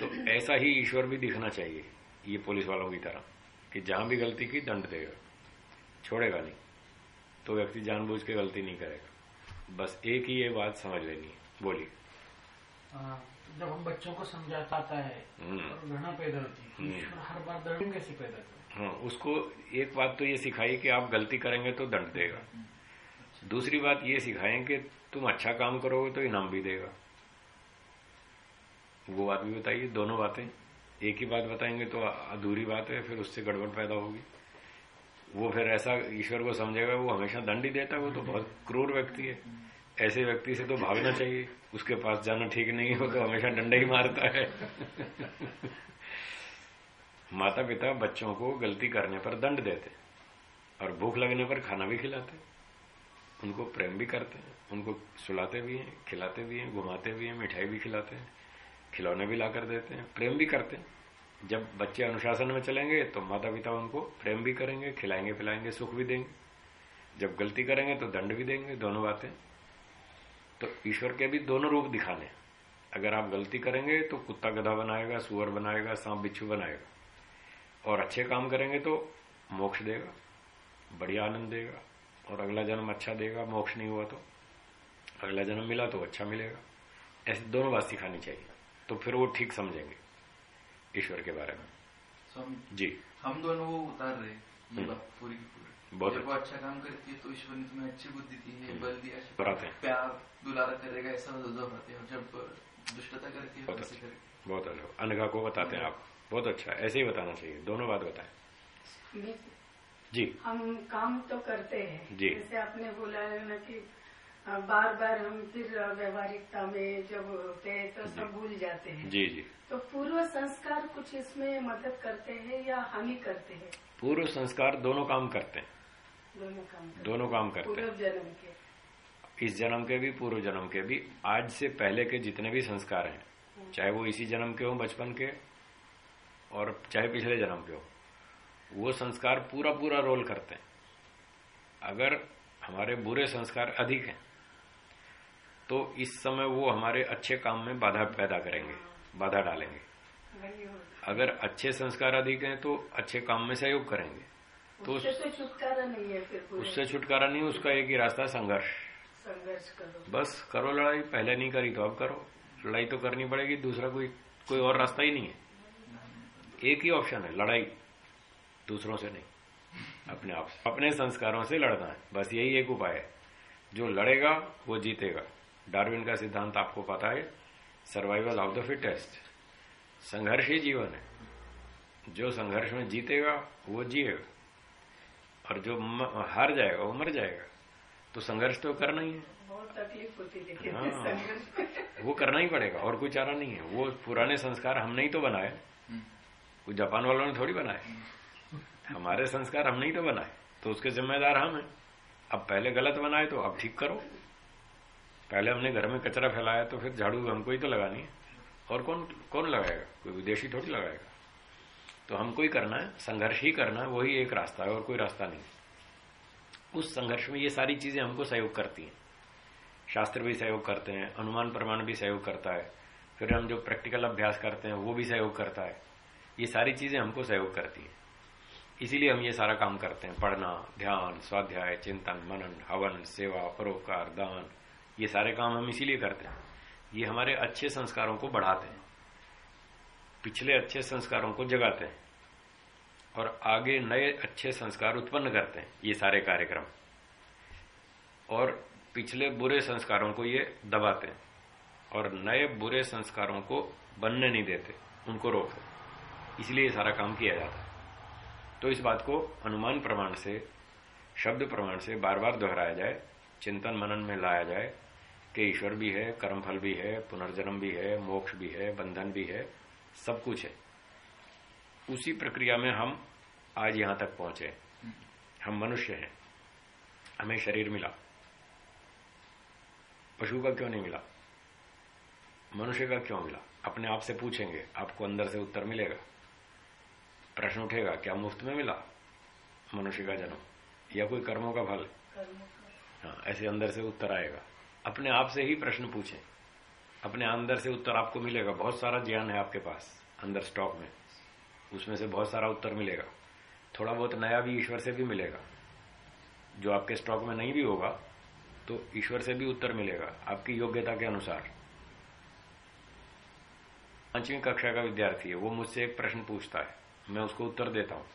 S1: तो ऐसा ही ईश्वर भी दिखना चाहिए ये पुलिस वालों की तरह कि जहाँ भी गलती की दंड देगा छोड़ेगा नहीं तो व्यक्ति जानबूझ के गलती नहीं करेगा। बस एक ही ये बात समझ लेनी है बोलिए।
S3: जब हम बच्चों को समझाता है
S1: हम्म।
S3: घृणा पैदा होती है
S1: हम्म।
S3: ईश्वर हर बार दंड कैसे पैदा करते
S1: हाँ? उसको एक बात तो ये सिखाई कि आप गलती करेंगे तो दंड देगा। दूसरी बात ये सिखाएँ कि तुम अच्छा काम करोगे तो इनाम भी देगा। वो बात भी बताइए, दोनों बातें। एक ही बात बताएँगे तो अधूरी बात है, फिर उससे गड़बड़ पैदा होगी। वो फिर ऐसा ईश्वर को समझेगा, वो हमेशा दंड ही देता है, वो तो बहुत क्रूर व्यक्ति है। ऐसे व्यक्ति से तो भागना चाहिए। उसके पास जाना ठीक नहीं हो तो हमेशा डंडा ही मारता है। माता पिता बच्चों को गलती करने पर दंड देते और भूख लगने पर खाना भी खिलाते उनको प्रेम भी करते हैं, उनको सुलाते भी हैं, खिलाते भी हैं, घुमाते भी हैं, मिठाई भी खिलाते हैं। खिलौने भी लाकर देते हैं, प्रेम भी करते हैं। जब बच्चे अनुशासन में चलेंगे तो माता पिता उनको प्रेम भी करेंगे, खिलाएँगे, पिलाएँगे, सुख भी देंगे। जब गलती करेंगे तो दंड भी देंगे, दोनों बातें। तो ईश्वर के भी दोनों रूप दिखाने अगर आप गलती करेंगे तो कुत्ता गधा बनाएगा, सुअर बनाएगा, सांप बिच्छू बनाएगा। और अच्छे काम करेंगे तो मोक्ष देगा, बढ़िया आनंद देगा, और अगला जन्म अच्छा देगा, मोक्ष नहीं हुआ तो। अगला जन्म मिला तो अच्छा मिलेगा। ऐसे दोनों बात सिखानी चाहिए। तो फिर वो ठीक समझेंगे ईश्वर के बारे में। जी।
S4: हम दोनों वो उतार रहे ये
S1: हम्म।
S4: बात पूरी की पूरी।
S1: बहुत
S4: जब वो अच्छा। काम करती है तो ईश्वर ने तुम्हें अच्छी बुद्धि दी है बल दिया प्यार दुलारा करेगा ऐसा हैं। जब दुष्टता करती है तो
S1: बहुत अच्छा। बहुत अच्छा। अनघा को बताते हैं आप। बहुत अच्छा। ऐसे ही बताना चाहिए। दोनों बात बताएँ। जी।
S2: हम काम तो करते हैं।
S1: जी।
S2: जैसे आपने बोला है ना कि बार बार हम फिर व्यवहारिकता में जब होते हैं तो सब भूल जाते हैं।
S1: जी जी।
S2: तो पूर्व संस्कार कुछ इसमें मदद करते हैं या हानि करते हैं?
S1: पूर्व संस्कार दोनों काम करते हैं।
S2: दोनों काम करते
S1: दोनों काम करते हैं।
S2: पूर्व जन्म के।
S1: इस जन्म के भी पूर्व जन्म के भी आज से पहले के जितने भी संस्कार हैं चाहे वो इसी जन्म के हो बचपन के और चाहे पिछले जन्म के हो वो संस्कार पूरा पूरा रोल करते हैं। अगर हमारे बुरे संस्कार अधिक हैं तो इस समय वो हमारे अच्छे काम में बाधा पैदा करेंगे बाधा डालेंगे। अगर अच्छे संस्कार अधिक हैं तो अच्छे काम में सहयोग करेंगे। तो
S2: उससे तो छुटकारा नहीं है फिर
S1: उससे छुटकारा नहीं उसका एक ही रास्ता संघर्ष।
S2: संघर्ष करो।
S1: बस करो लड़ाई पहले नहीं करी तो अब करो। लड़ाई तो करनी पड़ेगी दूसरा कोई कोई और रास्ता ही नहीं है। एक ही ऑप्शन है लड़ाई। दूसरों से नहीं अपने आप अपने संस्कारों से लड़ना है। बस यही एक उपाय है। जो लड़ेगा वो जीतेगा। डार्विन का सिद्धांत आपको पता है सर्वाइवल ऑफ़ द फिटेस्ट संघर्ष ही जीवन है। जो संघर्ष में जीतेगा वो जिएगा। और जो म- हार जाएगा वो मर जाएगा। तो संघर्ष तो करना ही है।
S2: तकलीफ़ होती देखिए
S1: हाँ। वो करना ही पड़ेगा और कोई चारा नहीं है। वो पुराने संस्कार हमने ही तो बनाए।
S4: हम्म।
S1: कोई जापान वालों ने थोड़ी बनाए। हमारे संस्कार हमने ही तो बनाए। तो उसके जिम्मेदार हम हैं। अब पहले गलत बनाए तो अब ठीक करो। पहले हमने घर में कचरा फैलाया तो फिर झाड़ू हमको ही तो लगानी है। और कौन कौन लगाएगा? कोई विदेशी थोड़ी लगाएगा। तो हमको ही करना है, संघर्ष ही करना है, वही एक रास्ता है, और कोई रास्ता नहीं। उस संघर्ष में ये सारी चीज़ें हमको सहयोग करती हैं। शास्त्र भी सहयोग करते हैं, अनुमान प्रमाण भी सहयोग करता है। फिर हम जो प्रैक्टिकल अभ्यास करते हैं, वो भी सहयोग करता है। ये सारी चीज़ें हमको सहयोग करती हैं। इसीलिए हम ये सारा काम करते हैं। पढ़ना, ध्यान, स्वाध्याय, चिंतन, मनन, हवन, सेवा, परोपकार, दान। ये सारे काम हम इसीलिए करते हैं। ये हमारे अच्छे संस्कारों को बढ़ाते हैं। पिछले अच्छे संस्कारों को जगाते हैं। और आगे नए अच्छे संस्कार उत्पन्न करते हैं, ये सारे कार्यक्रम। और पिछले बुरे संस्कारों को ये दबाते हैं। और नए बुरे संस्कारों को बनने नहीं देते, उनको रोकते इसलिए ये सारा काम किया जाता है। तो इस बात को अनुमान प्रमाण से, शब्द प्रमाण से बार बार दोहराया जाए, चिंतन मनन में लाया जाए कि ईश्वर भी है कर्मफल भी है पुनर्जन्म भी है मोक्ष भी है बंधन भी है सब कुछ है। उसी प्रक्रिया में हम आज यहाँ तक पहुँचे। हम मनुष्य हैं। हमें शरीर मिला। पशु का क्यों नहीं मिला? मनुष्य का क्यों मिला? अपने आप से पूछेंगे आपको अंदर से उत्तर मिलेगा। प्रश्न उठेगा क्या मुफ़्त में मिला मनुष्य का जन्म? या कोई कर्मों का फल? हाँ ऐसे अंदर से उत्तर आएगा। अपने आप से ही प्रश्न पूछें। अपने अंदर से उत्तर आपको मिलेगा। बहुत सारा ज्ञान है आपके पास, अंदर स्टॉक में। उसमें से बहुत सारा उत्तर मिलेगा। थोड़ा बहुत नया भी ईश्वर से भी मिलेगा। जो आपके स्टॉक में नहीं भी होगा तो ईश्वर से भी उत्तर मिलेगा, आपकी योग्यता के अनुसार। पांचवी कक्षा का विद्यार्थी है, वो मुझसे एक प्रश्न पूछता है। मैं उसको उत्तर देता हूँ।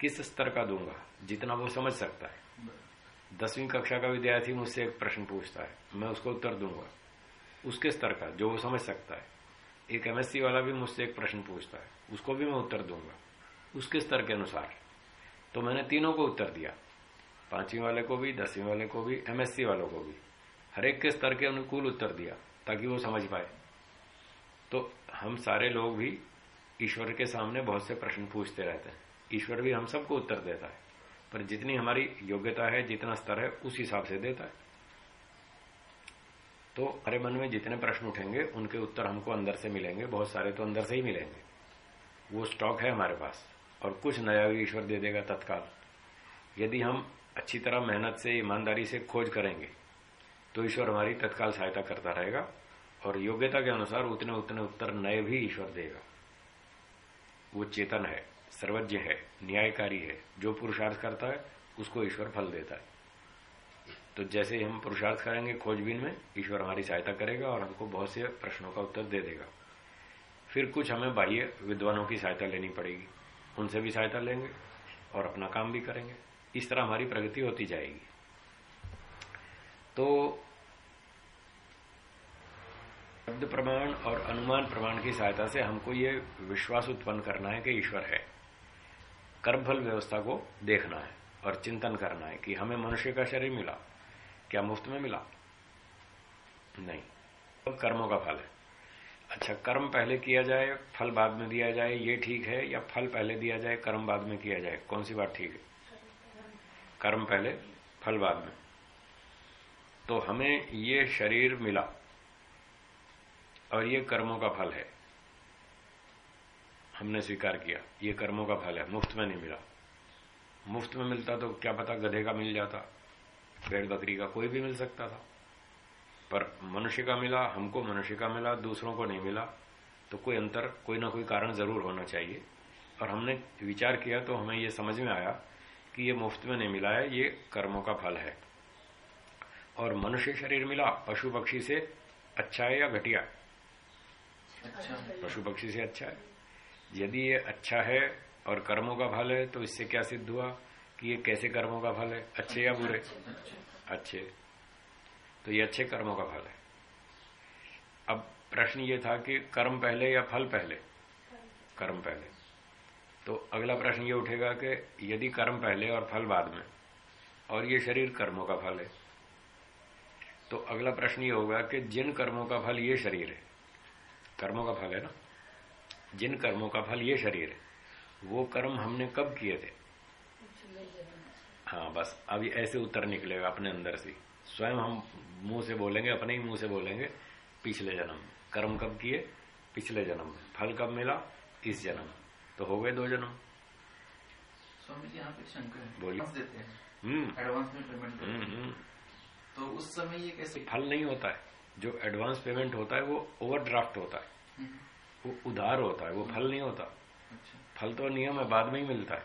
S1: किस स्तर का दूँगा? जितना वो समझ सकता है। दसवीं कक्षा का विद्यार्थी मुझसे एक प्रश्न पूछता है। मैं उसको उत्तर दूँगा। उसके स्तर का, जो वो समझ सकता है। एक एमएससी वाला भी मुझसे एक प्रश्न पूछता है। उसको भी मैं उत्तर दूँगा। उसके स्तर के अनुसार। तो मैंने तीनों को उत्तर दिया। पांचवी वाले को भी, दसवीं वाले को भी एमएससी वालों को भी। हरेक के स्तर के अनुकूल उत्तर दिया, ताकि वो समझ पाए। तो हम सारे लोग भी ईश्वर के सामने बहुत से प्रश्न पूछते रहते हैं। ईश्वर भी हम सबको उत्तर देता है। पर जितनी हमारी योग्यता है, जितना स्तर है, उस हिसाब से देता है। तो अरे मन में जितने प्रश्न उठेंगे, उनके उत्तर हमको अंदर से मिलेंगे, बहुत सारे तो अंदर से ही मिलेंगे। वो स्टॉक है हमारे पास, और कुछ नया भी ईश्वर दे देगा तत्काल। यदि हम अच्छी तरह मेहनत से, ईमानदारी से खोज करेंगे तो ईश्वर हमारी तत्काल सहायता करता रहेगा, और योग्यता के अनुसार उतने उतने उत्तर नए भी ईश्वर देगा। वो चेतन है। सर्वज्ञ है, न्यायकारी है, जो पुरुषार्थ करता है, उसको ईश्वर फल देता है। तो जैसे हम पुरुषार्थ करेंगे खोजबीन में, ईश्वर हमारी सहायता करेगा और हमको बहुत से प्रश्नों का उत्तर दे देगा। फिर कुछ हमें बाह्य विद्वानों की सहायता लेनी पड़ेगी। उनसे भी सहायता लेंगे और अपना काम भी करेंगे। इस तरह हमारी प्रगति होती जाएगी। तो शब्द प्रमाण और अनुमान प्रमाण की सहायता से हमको ये विश्वास उत्पन्न करना है कि ईश्वर है। कर्मफल व्यवस्था को देखना है और चिंतन करना है कि हमें मनुष्य का शरीर मिला, क्या मुफ़्त में मिला? नहीं। तो कर्मों का फल है। अच्छा कर्म पहले किया जाए, फल बाद में दिया जाए, ये ठीक है, या फल पहले दिया जाए, कर्म बाद में किया जाए? कौन सी बात ठीक है? कर्म पहले, फल बाद में। तो हमें ये शरीर मिला और ये कर्मों का फल है। हमने स्वीकार किया। ये कर्मों का फल है मुफ़्त में नहीं मिला। मुफ़्त में मिलता तो क्या पता गधे का मिल जाता भेड़ बकरी का कोई भी मिल सकता था। पर मनुष्य का मिला हमको मनुष्य का मिला दूसरों को नहीं मिला तो कोई अंतर कोई ना कोई कारण ज़रूर होना चाहिए। और हमने विचार किया तो हमें ये समझ में आया कि ये मुफ़्त में नहीं मिला है ये कर्मों का फल है। और मनुष्य शरीर मिला पशु पक्षी से अच्छा है या घटिया
S4: अच्छा।
S1: पशु पक्षी से अच्छा है। यदि ये अच्छा है और कर्मों का फल है तो इससे क्या सिद्ध हुआ कि ये कैसे कर्मों का फल है? अच्छे या बुरे? अच्छे। तो ये अच्छे कर्मों का फल है। अब प्रश्न ये था कि कर्म पहले या फल पहले? कर्म पहले। तो अगला प्रश्न ये उठेगा कि यदि कर्म पहले और फल बाद में, और ये शरीर कर्मों का फल है तो अगला प्रश्न ये होगा कि जिन कर्मों का फल ये शरीर है, कर्मों का फल है ना? जिन कर्मों का फल ये शरीर है वो कर्म हमने कब किए थे? हाँ बस अभी ऐसे उत्तर निकलेगा अपने अंदर से। स्वयं हम मुँह से बोलेंगे अपने ही मुँह से बोलेंगे पिछले जन्म में। कर्म कब किए? पिछले जन्म में। फल कब मिला? इस जन्म में। तो हो गए दो जन्म।
S4: स्वामी जी यहाँ पे शंकर
S1: बोलिए।
S4: एडवांस देते हैं।
S1: हम्म।
S4: एडवांस में पेमेंट
S1: हम्म, हम्म।
S4: तो उस समय ये कैसे
S1: फल नहीं होता है। जो एडवांस पेमेंट होता है वो ओवरड्राफ्ट होता है। वो उधार होता है वो फल नहीं होता।
S4: अच्छा।
S1: फल तो नियम है बाद में ही मिलता है।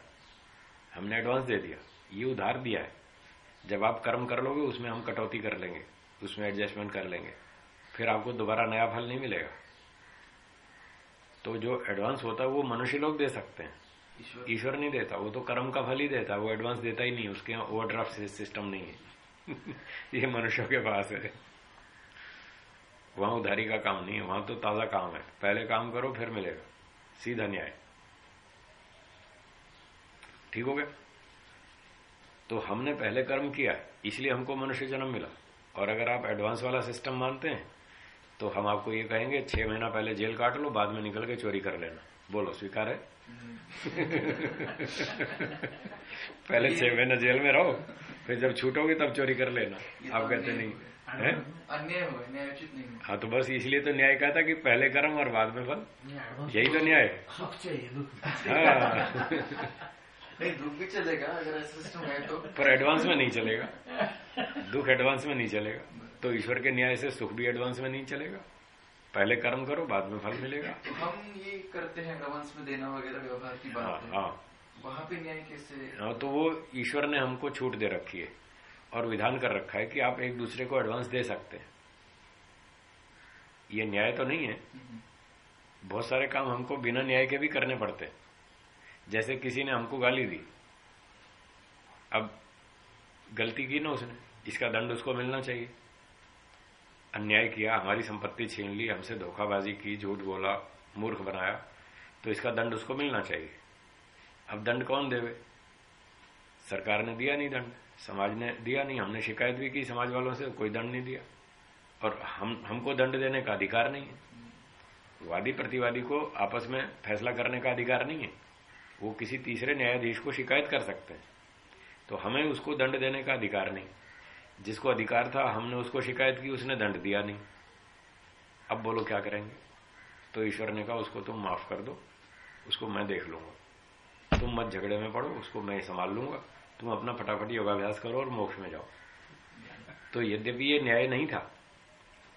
S1: हमने एडवांस दे दिया। ये उधार दिया है। जब आप कर्म कर लोगे उसमें हम कटौती कर लेंगे उसमें एडजस्टमेंट कर लेंगे। फिर आपको दोबारा नया फल नहीं मिलेगा। तो जो एडवांस होता है वो मनुष्य लोग दे सकते हैं।
S4: ईश्वर।
S1: नहीं देता वो तो कर्म का फल ही देता है। वो एडवांस देता ही नहीं उसके यहाँ ओवरड्राफ्ट सिस्टम नहीं है। ये मनुष्यों के पास है। वहाँ उधारी का काम नहीं है, वहाँ तो ताज़ा काम है। पहले काम करो, फिर मिलेगा। सीधा न्याय। ठीक हो गया? तो हमने पहले कर्म किया, इसलिए हमको मनुष्य जन्म मिला। और अगर आप एडवांस वाला सिस्टम मानते हैं तो हम आपको ये कहेंगे, छह महीना पहले जेल काट लो, बाद में निकल के चोरी कर लेना। बोलो, स्वीकार है? पहले छह महीना जेल में रहो, फिर जब छूटोगे तब चोरी कर लेना। आप कहते नहीं। है
S4: अन्याय हो न्यायोचित नहीं हो।
S1: हाँ तो बस इसलिए तो न्याय कहा था कि पहले कर्म और बाद में फल। यही तो न्याय। है
S3: सुख चाहिए दुख
S1: हाँ।
S4: नहीं दुख भी चलेगा अगर ऐसा सिस्टम है तो।
S1: पर एडवांस में नहीं चलेगा। दुख एडवांस में नहीं चलेगा। तो ईश्वर के न्याय से सुख भी एडवांस में नहीं चलेगा। पहले कर्म करो बाद में फल मिलेगा।
S4: तो हम ये करते हैं एडवांस में देना वगैरह व्यवहार की
S1: हाँ
S4: बात है।
S1: हाँ।
S4: वहाँ पे न्याय कैसे?
S1: हाँ, तो वो ईश्वर ने हमको छूट दे रखी है। और विधान कर रखा है कि आप एक दूसरे को एडवांस दे सकते हैं। ये न्याय तो नहीं है। बहुत सारे काम हमको बिना न्याय के भी करने पड़ते हैं। जैसे किसी ने हमको गाली दी। अब गलती की ना उसने। इसका दंड उसको मिलना चाहिए। अन्याय किया, हमारी संपत्ति छीन ली, हमसे धोखाबाजी की, झूठ बोला, मूर्ख बनाया तो इसका दंड उसको मिलना चाहिए। अब दंड कौन देवे? सरकार ने दिया नहीं दंड। समाज ने दिया नहीं, हमने शिकायत भी की, समाज वालों से कोई दंड नहीं दिया। और हम, हमको दंड देने का अधिकार नहीं है। वादी प्रतिवादी को आपस में फैसला करने का अधिकार नहीं है। वो किसी तीसरे न्यायाधीश को शिकायत कर सकते हैं। तो हमें उसको दंड देने का अधिकार नहीं। जिसको अधिकार था, हमने उसको शिकायत की, उसने दंड दिया नहीं। अब बोलो क्या करेंगे? तो ईश्वर ने कहा, उसको तुम माफ़ कर दो, उसको मैं देख लूँगा। तुम मत झगड़े में पड़ो, उसको मैं संभाल लूँगा। तुम अपना फटाफट योगाभ्यास करो और मोक्ष में जाओ। तो यद्यपि ये न्याय नहीं था,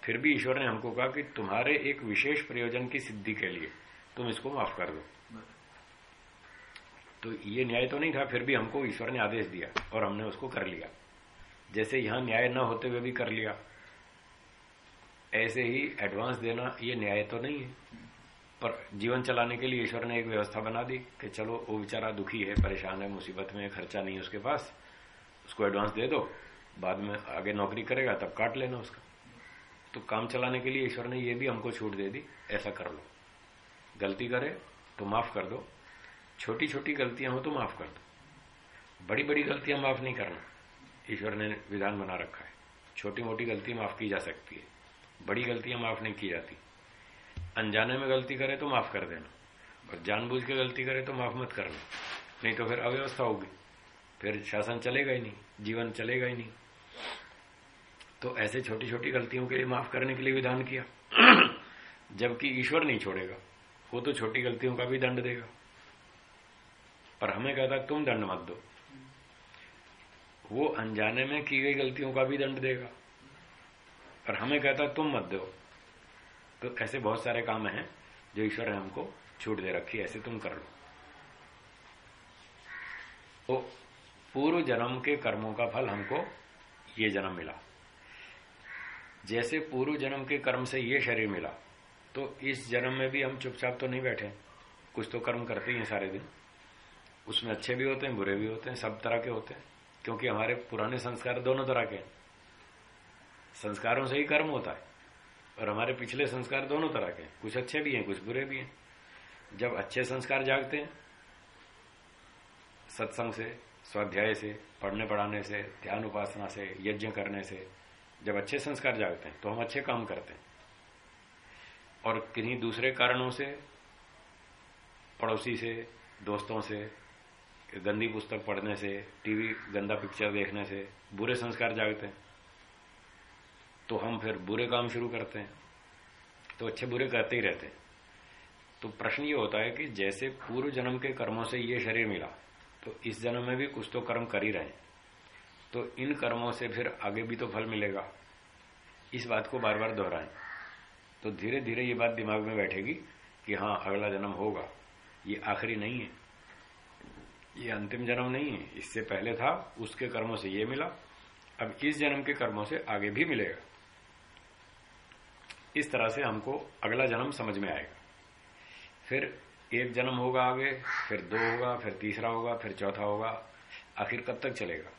S1: फिर भी ईश्वर ने हमको कहा कि तुम्हारे एक विशेष प्रयोजन की सिद्धि के लिए तुम इसको माफ़ कर दो। तो ये न्याय तो नहीं था, फिर भी हमको ईश्वर ने आदेश दिया और हमने उसको कर लिया। जैसे यहाँ न्याय न होते हुए भी कर लिया, ऐसे ही एडवांस देना ये न्याय तो नहीं है। पर जीवन चलाने के लिए ईश्वर ने एक व्यवस्था बना दी कि चलो, वो बेचारा दुखी है, परेशान है, मुसीबत में खर्चा नहीं उसके पास, उसको एडवांस दे दो, बाद में आगे नौकरी करेगा, तब काट लेना उसका। तो काम चलाने के लिए ईश्वर ने ये भी हमको छूट दे दी, ऐसा कर लो। गलती करे तो माफ़ कर दो छोटी छोटी गलतियाँ हो तो माफ़ कर दो। बड़ी बड़ी गलतियाँ माफ़ नहीं करना, ईश्वर ने विधान बना रखा है। छोटी मोटी गलती माफ़ की जा सकती है, बड़ी गलतियाँ माफ़ नहीं की जाती। अनजाने में गलती करे तो माफ़ कर देना। और जानबूझ के गलती करे तो माफ़ मत करना। नहीं तो फिर अव्यवस्था होगी। फिर शासन चलेगा ही नहीं, जीवन चलेगा ही नहीं। तो ऐसे छोटी छोटी गलतियों के लिए माफ़ करने के लिए विधान किया। जबकि ईश्वर नहीं छोड़ेगा। वो तो छोटी गलतियों का भी दंड देगा। पर हमें कहता तुम दंड मत दो। वो अनजाने में की गई गलतियों का भी दंड देगा। पर हमें कहता तुम मत दो। तो ऐसे बहुत सारे काम हैं जो ईश्वर ने हमको छूट दे रखी ऐसे तुम कर लो। तो पूर्व जन्म के कर्मों का फल हमको ये जन्म मिला। जैसे पूर्व जन्म के कर्म से ये शरीर मिला तो इस जन्म में भी हम चुपचाप तो नहीं बैठे। कुछ तो कर्म करते ही सारे दिन। उसमें अच्छे भी होते हैं, बुरे भी होते हैं, सब तरह के होते हैं, क्योंकि हमारे पुराने संस्कार दोनों तरह के हैं। संस्कारों से ही कर्म होता है। और हमारे पिछले संस्कार दोनों तरह के कुछ अच्छे भी हैं, कुछ बुरे भी हैं। जब अच्छे संस्कार जागते हैं, सत्संग से, स्वाध्याय से, पढ़ने पढ़ाने से, ध्यान उपासना से, यज्ञ करने से जब अच्छे संस्कार जागते हैं तो हम अच्छे काम करते हैं। और किन्हीं दूसरे कारणों से, पड़ोसी से, दोस्तों से, गंदी पुस्तक पढ़ने से, टीवी गंदा पिक्चर देखने से बुरे संस्कार जागते हैं। तो हम फिर बुरे काम शुरू करते हैं। तो अच्छे बुरे करते ही रहते हैं। तो प्रश्न ये होता है कि जैसे पूर्व जन्म के कर्मों से ये शरीर मिला तो इस जन्म में भी कुछ तो कर्म कर ही रहे तो इन कर्मों से फिर आगे भी तो फल मिलेगा। इस बात को बार बार दोहराएँ। तो धीरे धीरे ये बात दिमाग में बैठेगी कि हाँ अगला जन्म होगा। ये आखिरी नहीं है। ये अंतिम जन्म नहीं है। इससे पहले था, उसके कर्मों से ये मिला। अब इस जन्म के कर्मों से आगे भी मिलेगा। इस तरह से हमको अगला जन्म समझ में आएगा। फिर एक जन्म होगा आगे, फिर दो होगा, फिर तीसरा होगा, फिर चौथा होगा, आखिर कब तक चलेगा?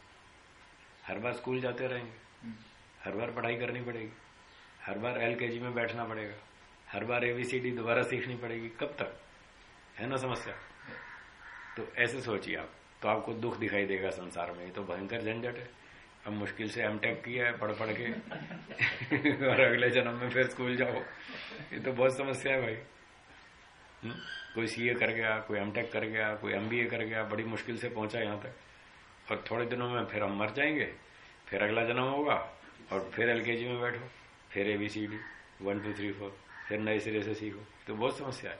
S1: हर बार स्कूल जाते रहेंगे। हर बार पढ़ाई करनी पड़ेगी। हर बार एलकेजी में बैठना पड़ेगा। हर बार एबीसीडी दोबारा सीखनी पड़ेगी। कब तक? है ना समस्या? तो ऐसे सोचिए आप। तो आपको दुख दिखाई देगा संसार में। ये तो भयंकर झंझट है। अब मुश्किल से एम टेक किया है पढ़ पढ़ के। और अगले जन्म में फिर स्कूल जाओ। ये तो बहुत समस्या है भाई। हुँ? कोई सीए कर गया, कोई एमटेक कर गया, कोई एमबीए कर गया, बड़ी मुश्किल से पहुँचा यहाँ तक। और थोड़े दिनों में फिर हम मर जाएँगे। फिर अगला जन्म होगा, और फिर एलकेजी में बैठो, फिर A B C D one two three four फिर नए सिरे से सीखो। तो बहुत समस्या है।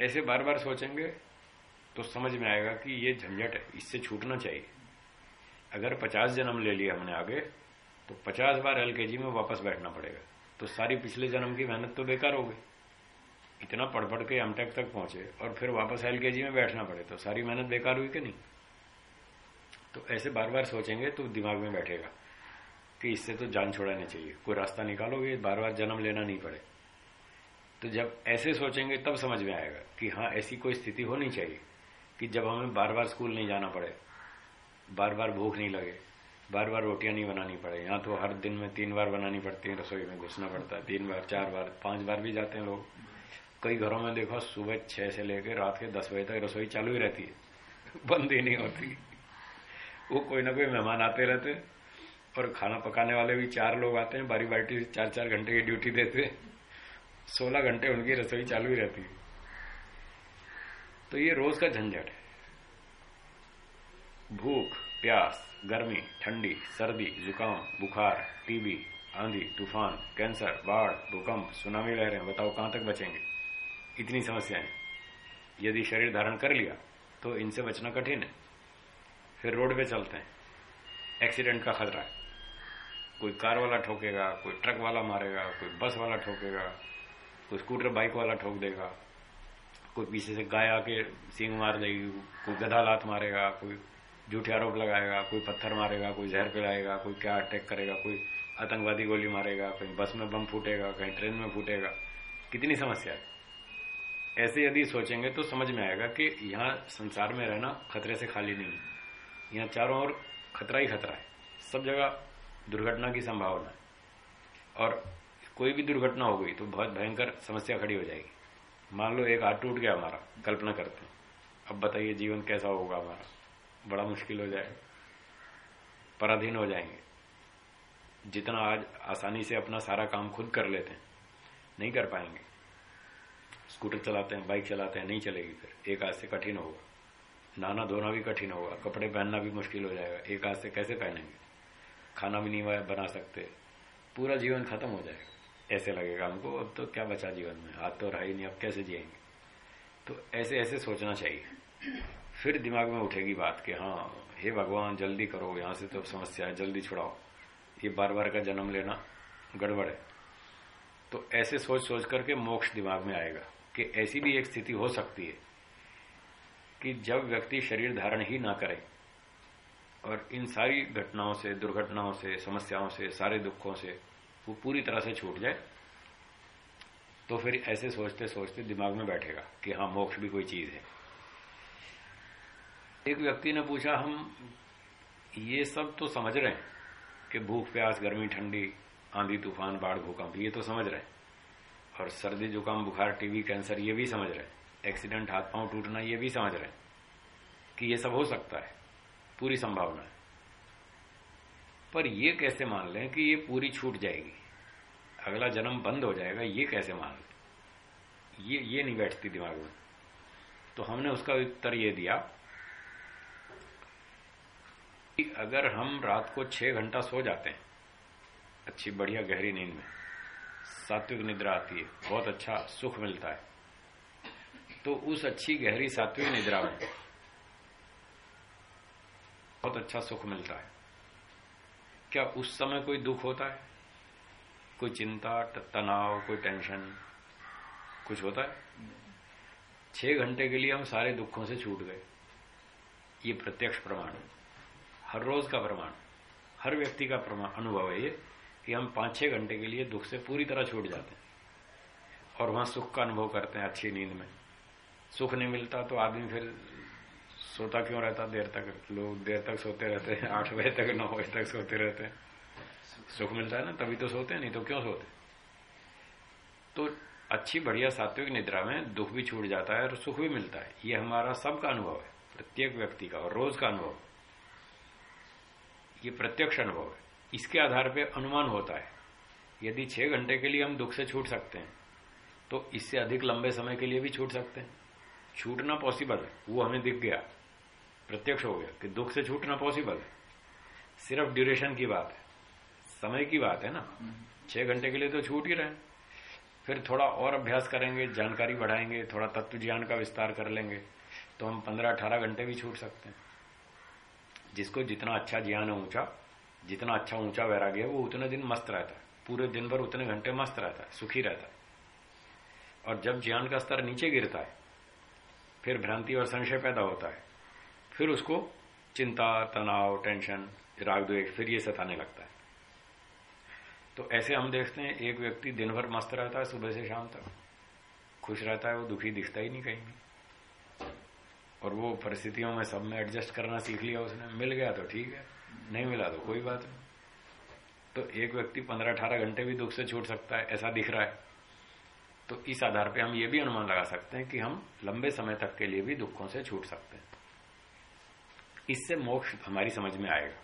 S1: ऐसे बार बार सोचेंगे तो समझ में आएगा कि ये झंझट है इससे छूटना चाहिए। अगर पचास जन्म ले लिया हमने आगे तो पचास बार एलकेजी में वापस बैठना पड़ेगा। तो सारी पिछले जन्म की मेहनत तो बेकार हो गई। इतना पढ़ पढ़ के एमटेक तक पहुँचे और फिर वापस एलकेजी में बैठना पड़े तो सारी मेहनत बेकार हुई कि नहीं? तो ऐसे बार बार सोचेंगे तो दिमाग में बैठेगा कि इससे तो जान छोड़ानी चाहिए। कोई रास्ता निकालोगे बार बार जन्म लेना नहीं पड़े। तो जब ऐसे सोचेंगे, तब समझ में आएगा कि हाँ ऐसी कोई स्थिति होनी चाहिए कि जब हमें बार बार स्कूल नहीं जाना पड़े। बार बार भूख नहीं लगे बार बार रोटियाँ नहीं बनानी पड़े। यहाँ तो हर दिन में तीन बार बनानी पड़ती है, रसोई में घुसना पड़ता है। तीन बार, चार बार, पाँच बार भी जाते हैं लोग। कई घरों में देखो, सुबह छह से लेकर रात के दस बजे तक रसोई चालू ही रहती है। बंद ही नहीं होती। वो कोई ना कोई मेहमान आते रहते और खाना पकाने वाले भी चार लोग आते हैं बारी बारी चार चार घंटे की ड्यूटी देते सोलह घंटे उनकी रसोई चालू ही रहती है। तो ये रोज का झंझट है। भूख, प्यास, गर्मी, ठंडी, सर्दी, जुकाम, बुखार, टीबी, आंधी, तूफ़ान, कैंसर, बाढ़, भूकंप, सुनामी लहरें, बताओ कहाँ तक बचेंगे? इतनी समस्याएँ। यदि शरीर धारण कर लिया तो इनसे बचना कठिन है। फिर रोड पे चलते हैं। एक्सीडेंट का खतरा है। कोई कार वाला ठोकेगा, कोई ट्रक वाला मारेगा, कोई बस वाला ठोकेगा, कोई स्कूटर, बाइक वाला ठोक देगा, कोई पीछे से गाय आके सींग मार देगी, कोई गधा लात मारेगा, कोई झूठे आरोप लगाएगा, कोई पत्थर मारेगा, कोई जहर पिलाएगा, कोई क्या अटैक करेगा, कोई आतंकवादी गोली मारेगा, कहीं बस में बम फूटेगा, कहीं ट्रेन में फूटेगा। कितनी समस्या है। ऐसे यदि सोचेंगे तो समझ में आएगा कि यहाँ संसार में रहना खतरे से खाली नहीं है। यहाँ चारों ओर खतरा ही खतरा है। सब जगह दुर्घटना की संभावना है। और कोई भी दुर्घटना हो गई तो बहुत भयंकर समस्या खड़ी हो जाएगी। मान लो एक हाथ टूट गया हमारा, कल्पना करते हैं। अब बताइए जीवन कैसा होगा हमारा। बड़ा मुश्किल हो जाएगा। पराधीन हो जाएँगे। जितना आज आसानी से अपना सारा काम खुद कर लेते हैं, नहीं कर पाएँगे। स्कूटर चलाते हैं, बाइक चलाते हैं, नहीं चलेगी फिर। एक हाथ से कठिन होगा। नहाना धोना भी कठिन होगा। कपड़े पहनना भी मुश्किल हो जाएगा। एक हाथ से कैसे पहनेंगे? खाना भी नहीं बना सकते। पूरा जीवन खत्म हो जाएगा। ऐसे लगेगा हमको, अब तो क्या बचा जीवन में? हाथ तो रहा ही नहीं, अब कैसे जिएँगे? तो ऐसे ऐसे सोचना चाहिए। फिर दिमाग में उठेगी बात कि हाँ हे भगवान, जल्दी करो, यहाँ से तो समस्या है, जल्दी छुड़ाओ। ये बार बार का जन्म लेना गड़बड़ है। तो ऐसे सोच सोच करके मोक्ष दिमाग में आएगा कि ऐसी भी एक स्थिति हो सकती है कि जब व्यक्ति शरीर धारण ही ना करे और इन सारी घटनाओं से, दुर्घटनाओं से, समस्याओं से, सारे दुखों से वो पूरी तरह से छूट जाए तो फिर ऐसे सोचते सोचते दिमाग में बैठेगा कि हाँ मोक्ष भी कोई चीज़ है। एक व्यक्ति ने पूछा, हम ये सब तो समझ रहे हैं कि भूख, प्यास, गर्मी, ठंडी, आंधी, तूफ़ान, बाढ़, भूकंप, ये तो समझ रहे हैं। और सर्दी, जुकाम, बुखार, टीबी, कैंसर, ये भी समझ रहे हैं। एक्सीडेंट, हाथ पाँव टूटना, ये भी समझ रहे हैं कि ये सब हो सकता है। पूरी संभावना है। पर ये कैसे मान लें कि ये पूरी छूट जाएगी? अगला जन्म बंद हो जाएगा, ये कैसे मान लें? ये ये नहीं बैठती दिमाग में। तो हमने उसका उत्तर ये दिया अगर हम रात को छह घंटा सो जाते हैं, अच्छी बढ़िया गहरी नींद में, सात्विक निद्रा आती है, बहुत अच्छा सुख मिलता है तो उस अच्छी गहरी सात्विक निद्रा में बहुत अच्छा सुख मिलता है। क्या उस समय कोई दुख होता है? कोई चिंता तनाव, कोई टेंशन, कुछ होता है? छह घंटे के लिए हम सारे दुखों से छूट गए। ये प्रत्यक्ष प्रमाण है। हर रोज का प्रमाण, हर व्यक्ति का अनुभव है ये, कि हम पाँच छह घंटे के लिए दुख से पूरी तरह छूट जाते हैं। और वहाँ सुख का अनुभव करते हैं अच्छी नींद में। सुख नहीं मिलता तो आदमी फिर सोता क्यों रहता? देर तक लोग देर तक सोते रहते हैं, आठ बजे तक, नौ बजे तक सोते रहते हैं। सुख मिलता है ना, तभी तो सोते हैं, नहीं तो क्यों सोते? तो अच्छी बढ़िया सात्विक निद्रा में दुख भी छूट जाता है और सुख भी मिलता है। ये हमारा सबका अनुभव है, प्रत्येक व्यक्ति का और रोज का अनुभव। ये प्रत्यक्ष अनुभव है। इसके आधार पर अनुमान होता है। यदि छह घंटे के लिए हम दुख से छूट सकते हैं तो इससे अधिक लंबे समय के लिए भी छूट सकते हैं। छूटना पॉसिबल है, वो हमें दिख गया। प्रत्यक्ष हो गया कि दुख से छूटना पॉसिबल है। सिर्फ़ ड्यूरेशन की बात है। समय की बात है ना। छह घंटे के लिए तो छूट ही रहे। फिर थोड़ा और अभ्यास करेंगे, जानकारी बढ़ाएँगे, थोड़ा तत्व ज्ञान का विस्तार कर लेंगे तो हम पंद्रह अठारह घंटे भी छूट सकते हैं। जिसको जितना अच्छा ज्ञान है ऊँचा, जितना अच्छा ऊँचा वैराग्य है, वो उतने दिन मस्त रहता है। पूरे दिन भर उतने घंटे मस्त रहता है, सुखी रहता है। और जब ज्ञान का स्तर नीचे गिरता है, फिर भ्रांति और संशय पैदा होता है। फिर उसको चिंता, तनाव, टेंशन, राग द्वेष, फिर ये सताने लगता है। तो ऐसे हम देखते हैं, एक व्यक्ति दिन भर मस्त रहता है, सुबह से शाम तक। खुश रहता है, वो दुखी दिखता ही नहीं कहीं भी। और वो परिस्थितियों में सब में एडजस्ट करना सीख लिया उसने। मिल गया तो ठीक है, नहीं मिला तो कोई बात नहीं। तो एक व्यक्ति पंद्रह अठारह घंटे भी दुख से छूट सकता है, ऐसा दिख रहा है। तो इस आधार पे हम ये भी अनुमान लगा सकते हैं कि हम लंबे समय तक के लिए भी दुखों से छूट सकते हैं। इससे मोक्ष हमारी समझ में आएगा।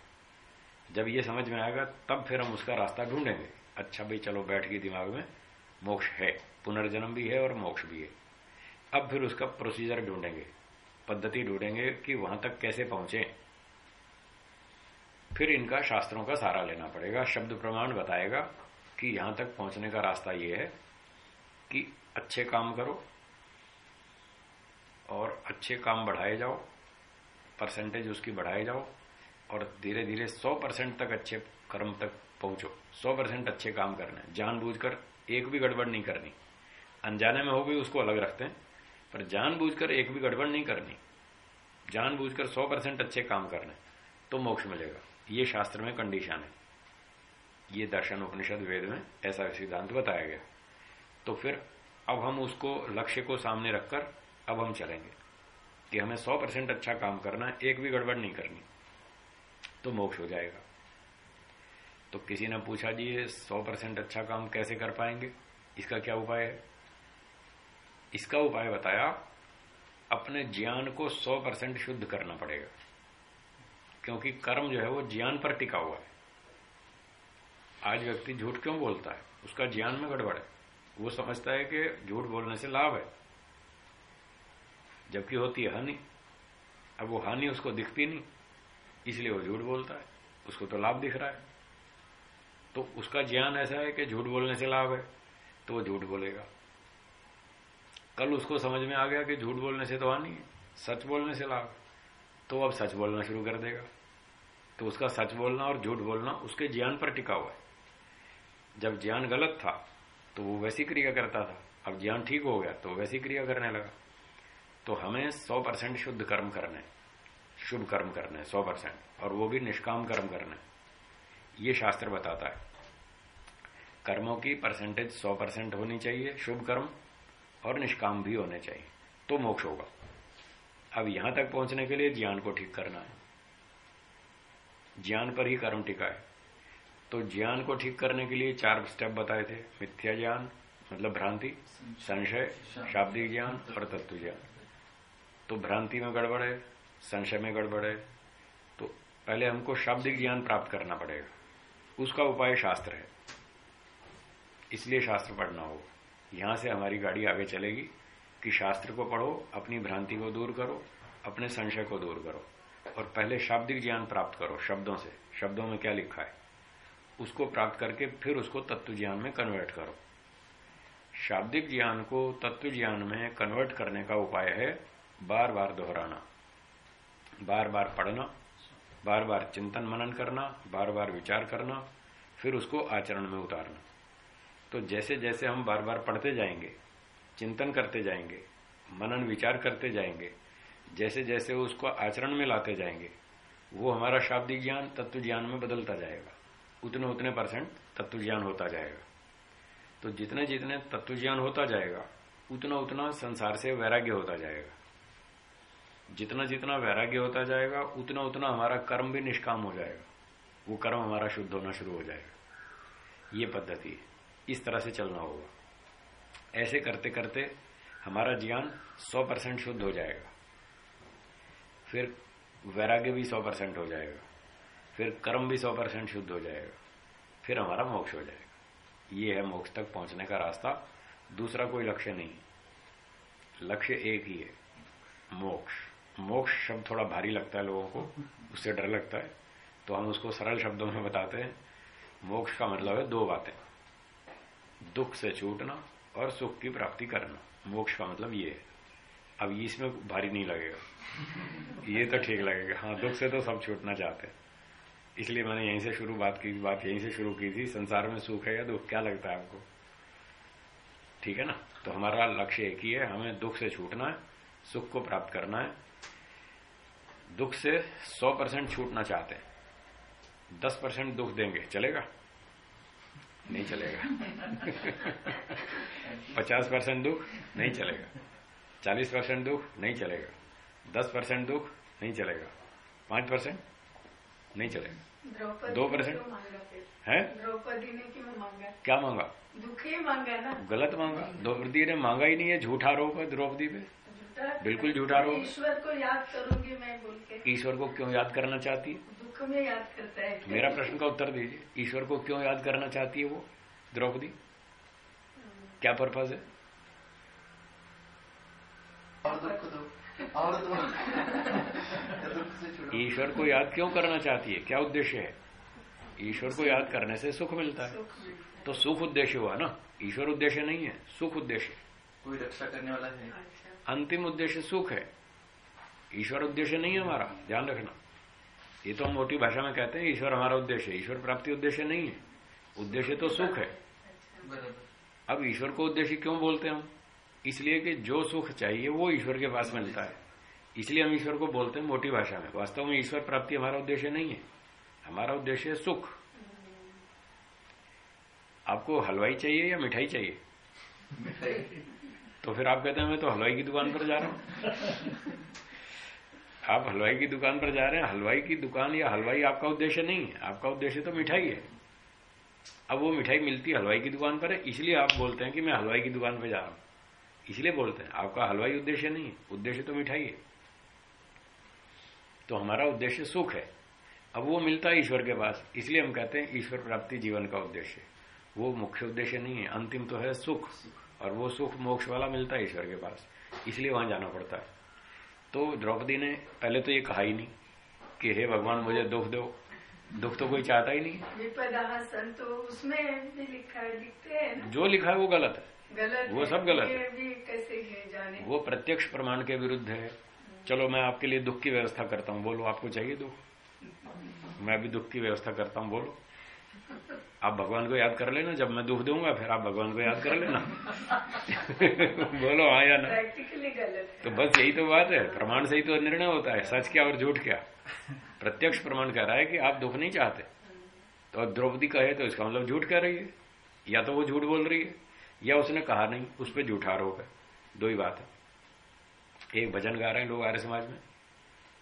S1: जब ये समझ में आएगा, तब फिर हम उसका रास्ता ढूंढेंगे। अच्छा भाई, चलो बैठ गई दिमाग में, मोक्ष है, पुनर्जन्म भी है और मोक्ष भी है। अब फिर उसका प्रोसीजर ढूंढेंगे। पद्धति ढूंढेंगे कि वहाँ तक कैसे पहुँचे। फिर इनका शास्त्रों का सहारा लेना पड़ेगा। शब्द प्रमाण बताएगा कि यहाँ तक पहुँचने का रास्ता यह है कि अच्छे काम करो और अच्छे काम बढ़ाए जाओ, परसेंटेज उसकी बढ़ाए जाओ और धीरे धीरे 100 परसेंट तक अच्छे कर्म तक पहुंचो। 100 परसेंट अच्छे काम करना करने जानबूझकर एक भी गड़बड़ नहीं करनी। अनजाने में हो भी उसको अलग रखते हैं। पर जानबूझकर एक भी गड़बड़ नहीं करनी। जानबूझकर 100 परसेंट अच्छे काम करने तो मोक्ष मिलेगा। ये शास्त्र में कंडीशन है। ये दर्शन उपनिषद वेद में ऐसा सिद्धांत बताया गया। तो फिर अब हम उसको, लक्ष्य को सामने रखकर अब हम चलेंगे। कि हमें 100 परसेंट अच्छा काम करना है एक भी गड़बड़ नहीं करनी तो मोक्ष हो जाएगा। तो किसी ने पूछा, जी, ये सौ परसेंट अच्छा काम कैसे कर पाएँगे? इसका क्या उपाय है? इसका उपाय बताया, अपने ज्ञान को सौ परसेंट शुद्ध करना पड़ेगा। क्योंकि कर्म जो है वो ज्ञान पर टिका हुआ है। आज व्यक्ति झूठ क्यों बोलता है? उसका ज्ञान में गड़बड़ है। वो समझता है कि झूठ बोलने से लाभ है। जबकि होती है हानि। अब वो हानि उसको दिखती नहीं, इसलिए वो झूठ बोलता है। उसको तो लाभ दिख रहा है। तो उसका ज्ञान ऐसा है कि झूठ बोलने से लाभ है तो वो झूठ बोलेगा। कल उसको समझ में आ गया कि झूठ बोलने से तो हानि है, सच बोलने से लाभ। तो अब सच बोलना शुरू कर देगा। तो उसका सच बोलना और झूठ बोलना उसके ज्ञान पर टिका हुआ है। जब ज्ञान गलत था तो वो वैसी क्रिया करता था। अब ज्ञान ठीक हो गया तो वैसी क्रिया करने लगा। तो हमें सौ परसेंट शुद्ध कर्म करने शुभ कर्म करने सौ परसेंट। और वो भी निष्काम कर्म करने ये शास्त्र बताता है। कर्मों की परसेंटेज सौ परसेंट होनी चाहिए, शुभ कर्म। और निष्काम भी होने चाहिए। तो मोक्ष होगा। अब यहाँ तक पहुँचने के लिए ज्ञान को ठीक करना है। ज्ञान पर ही कर्म टिका है। तो ज्ञान को ठीक करने के लिए चार स्टेप बताए थे। मिथ्या ज्ञान मतलब भ्रांति, संशय, शाब्दिक ज्ञान और तत्व ज्ञान। तो भ्रांति में गड़बड़ है, संशय में गड़बड़ है। तो पहले हमको शाब्दिक ज्ञान प्राप्त करना पड़ेगा। उसका उपाय शास्त्र है। इसलिए शास्त्र पढ़ना होगा। यहाँ से हमारी गाड़ी आगे चलेगी कि शास्त्र को पढ़ो, अपनी भ्रांति को दूर करो, अपने संशय को दूर करो और पहले शाब्दिक ज्ञान प्राप्त करो शब्दों से। शब्दों में क्या लिखा है? उसको प्राप्त करके फिर उसको तत्व ज्ञान में कन्वर्ट करो। शाब्दिक ज्ञान को तत्व ज्ञान में कन्वर्ट करने का उपाय है बार बार दोहराना। बार बार पढ़ना बार बार चिंतन मनन करना बार बार विचार करना, फिर उसको आचरण में उतारना। तो जैसे जैसे हम बार बार पढ़ते जाएँगे, चिंतन करते जाएँगे, मनन विचार करते जाएँगे, जैसे जैसे उसको आचरण में लाते जाएँगे, वो हमारा शाब्दिक ज्ञान तत्व ज्ञान में बदलता जाएगा। उतने उतने परसेंट तत्व ज्ञान होता जाएगा। तो जितने जितने तत्व ज्ञान होता जाएगा, उतना उतना संसार से वैराग्य होता जाएगा। जितना जितना वैराग्य होता जाएगा, उतना उतना हमारा कर्म भी निष्काम हो जाएगा। वो कर्म हमारा शुद्ध होना शुरू हो जाएगा। ये पद्धति है। इस तरह से चलना होगा। ऐसे करते करते हमारा ज्ञान 100 परसेंट शुद्ध हो जाएगा। फिर वैराग्य भी 100 परसेंट हो जाएगा। फिर कर्म भी 100 परसेंट शुद्ध हो जाएगा। फिर हमारा मोक्ष हो जाएगा। ये है मोक्ष तक पहुँचने का रास्ता। दूसरा कोई लक्ष्य नहीं। लक्ष्य एक ही है। मोक्ष। मोक्ष शब्द थोड़ा भारी लगता है लोगों को। उससे डर लगता है। तो हम उसको सरल शब्दों में बताते हैं। मोक्ष का मतलब है दो बातें। दुख से छूटना और सुख की प्राप्ति करना। मोक्ष का मतलब ये है। अब इसमें भारी नहीं लगेगा। ये तो ठीक लगेगा। हाँ दुख से तो सब छूटना चाहते हैं। इसलिए मैंने यहीं से शुरू बात की, बात यहीं से शुरू की थी, संसार में सुख है या दुख? क्या लगता है आपको? ठीक है ना? तो हमारा लक्ष्य एक ही है, हमें दुख से छूटना है, सुख को प्राप्त करना है। दुख से 100 परसेंट छूटना चाहते हैं। 10 परसेंट दुख देंगे। चलेगा? नहीं चलेगा। 50 परसेंट दुख नहीं चलेगा। 40 परसेंट दुख नहीं चलेगा। 10 परसेंट दुख नहीं चलेगा। पाँच परसेंट नहीं चलेगा। दो परसेंट है?
S2: द्रौपदी ने क्यों मांगा?
S1: क्या मांगा?
S2: दुख ही मांगा ना।
S1: गलत मांगा। द्रौपदी ने मांगा ही नहीं है झूठा आरोप है द्रौपदी पे। बिल्कुल झूठा आरोप।
S2: ईश्वर को याद करूँगी मैं बोल के।
S1: ईश्वर को क्यों याद करना चाहती है?
S2: में याद करता है
S1: मेरा प्रश्न का उत्तर दीजिए। ईश्वर को क्यों याद करना चाहती है वो? द्रौपदी? क्या पर्पज है?
S4: और दुख दो और दुख। से छुड़ो
S1: ईश्वर को याद क्यों करना चाहती है? क्या उद्देश्य है? ईश्वर को याद करने से सुख मिलता है। तो सुख उद्देश्य हुआ ना? ईश्वर उद्देश्य नहीं है सुख उद्देश्य।
S4: कोई रक्षा करने वाला है
S2: है। अच्छा।
S1: अंतिम उद्देश्य सुख है। ईश्वर उद्देश्य नहीं है हमारा ध्यान रखना। ये तो हम मोटी भाषा में कहते हैं ईश्वर हमारा उद्देश्य है। ईश्वर प्राप्ति उद्देश्य नहीं है। उद्देश्य तो सुख है। अब ईश्वर को उद्देश्य क्यों बोलते हैं हम? इसलिए कि जो सुख चाहिए वो ईश्वर के पास मिलता है। इसलिए हम ईश्वर को बोलते हैं मोटी भाषा में। वास्तव में ईश्वर प्राप्ति हमारा उद्देश्य नहीं है। हमारा उद्देश्य है सुख। आपको हलवाई चाहिए या मिठाई चाहिए? तो फिर आप कहते हैं मैं तो हलवाई की दुकान पर जा रहा हूँ। आप हलवाई की दुकान पर जा रहे हैं, हलवाई की दुकान या हलवाई आपका उद्देश्य नहीं है, आपका उद्देश्य तो मिठाई है। अब वो मिठाई मिलती हलवाई की दुकान पर है इसलिए आप बोलते हैं कि मैं हलवाई की दुकान पर जा रहा हूँ। इसलिए बोलते हैं, आपका हलवाई उद्देश्य नहीं है, उद्देश्य तो मिठाई है। तो हमारा उद्देश्य सुख है। अब वो मिलता है ईश्वर के पास, इसलिए हम कहते हैं ईश्वर प्राप्ति जीवन का उद्देश्य वो मुख्य उद्देश्य नहीं है, अंतिम तो है सुख, और वो सुख मोक्ष वाला मिलता है ईश्वर के पास, इसलिए वहाँ जाना पड़ता है। तो द्रौपदी ने पहले तो ये कहा ही नहीं कि हे भगवान मुझे दुख दो। दुख तो कोई चाहता ही नहीं है।
S2: संतो उसमें भी लिखा है लिखते हैं ना?
S1: जो लिखा है वो गलत है।
S2: गलत
S1: वो
S2: है,
S1: सब गलत है।
S2: कैसे ये जाने?
S1: वो प्रत्यक्ष प्रमाण के विरुद्ध है। चलो मैं आपके लिए दुख की व्यवस्था करता हूँ। बोलो आपको चाहिए दुख? मैं भी दुख की व्यवस्था करता हूँ। बोलो। आप भगवान को याद कर लेना जब मैं दुख दूँगा फिर आप भगवान को याद कर लेना। बोलो हाँ या ना? तो बस यही तो बात है प्रमाण से ही तो निर्णय होता है सच क्या और झूठ क्या? प्रत्यक्ष प्रमाण कह रहा है कि आप दुख नहीं चाहते। तो द्रौपदी कहे तो इसका मतलब झूठ कह रही है या तो वो झूठ बोल रही है या उसने कहा नहीं उस पर झूठा आरोप है। दो ही बात है। एक भजन गा रहे हैं लोग आर्य समाज में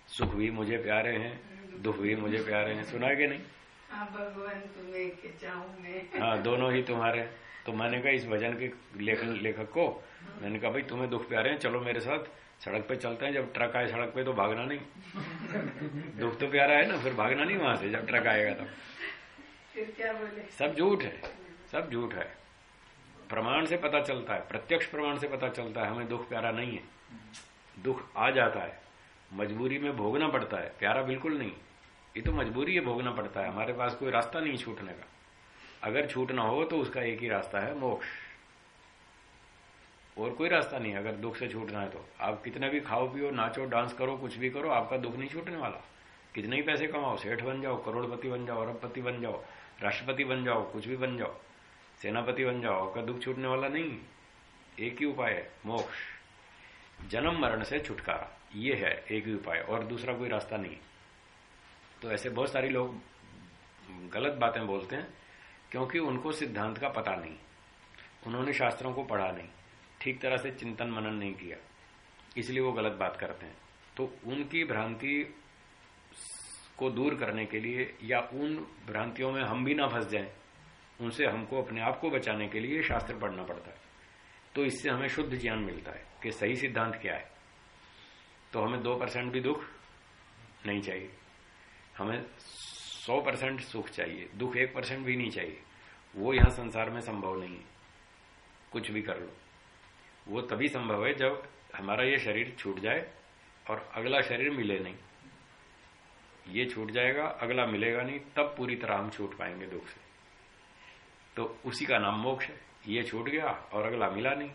S1: सुख भी मुझे प्यारे हैं दुख भी मुझे प्यारे हैं सुना है कि नहीं?
S2: हाँ भगवान तुम्हें के
S1: हाँ दोनों ही तुम्हारे। तो मैंने कहा इस भजन के लेखक लेखक को? मैंने कहा भाई तुम्हें दुख प्यारे हैं चलो मेरे साथ। सड़क पे चलते हैं जब ट्रक आए सड़क पे तो भागना नहीं। दुख तो प्यारा है ना फिर भागना नहीं वहाँ से जब ट्रक आएगा तो।
S2: फिर क्या बोले?
S1: सब झूठ है सब झूठ है। प्रमाण से पता चलता है प्रत्यक्ष प्रमाण से पता चलता है हमें दुख प्यारा नहीं है। दुख आ जाता है मजबूरी में भोगना पड़ता है प्यारा बिल्कुल नहीं। ये तो मजबूरी है भोगना पड़ता है। हमारे पास कोई रास्ता नहीं छूटने का। अगर छूटना हो तो उसका एक ही रास्ता है, मोक्ष। और कोई रास्ता नहीं, अगर दुख से छूटना है तो। आप कितने भी खाओ पियो, नाचो, डांस करो, कुछ भी करो, आपका दुख नहीं छूटने वाला। कितने ही पैसे कमाओ, सेठ बन जाओ, करोड़पति बन जाओ, अरबपति बन जाओ, राष्ट्रपति बन जाओ, कुछ भी बन जाओ, सेनापति बन जाओ, आपका दुख छूटने वाला नहीं। एक ही उपाय है, मोक्ष। जन्म मरण से छुटकारा। ये है एक ही उपाय, और दूसरा कोई रास्ता नहीं। तो ऐसे बहुत सारे लोग गलत बातें बोलते हैं, क्योंकि उनको सिद्धांत का पता नहीं। उन्होंने शास्त्रों को पढ़ा नहीं, ठीक तरह से चिंतन मनन नहीं किया, इसलिए वो गलत बात करते हैं। तो उनकी भ्रांति को दूर करने के लिए या उन भ्रांतियों में हम भी ना फंस जाएँ, उनसे हमको अपने आप को बचाने के लिए शास्त्र पढ़ना पड़ता है। तो इससे हमें शुद्ध ज्ञान मिलता है कि सही सिद्धांत क्या है। तो हमें दो परसेंट भी दुख नहीं चाहिए। हमें सौ परसेंट सुख चाहिए, दुख एक परसेंट भी नहीं चाहिए। वो यहाँ संसार में संभव नहीं है। कुछ भी कर लो। वो तभी संभव है जब हमारा ये शरीर छूट जाए और अगला शरीर मिले नहीं। ये छूट जाएगा, अगला मिलेगा नहीं, तब पूरी तरह हम छूट पाएँगे दुख से। तो उसी का नाम मोक्ष है। ये छूट गया और अगला मिला नहीं।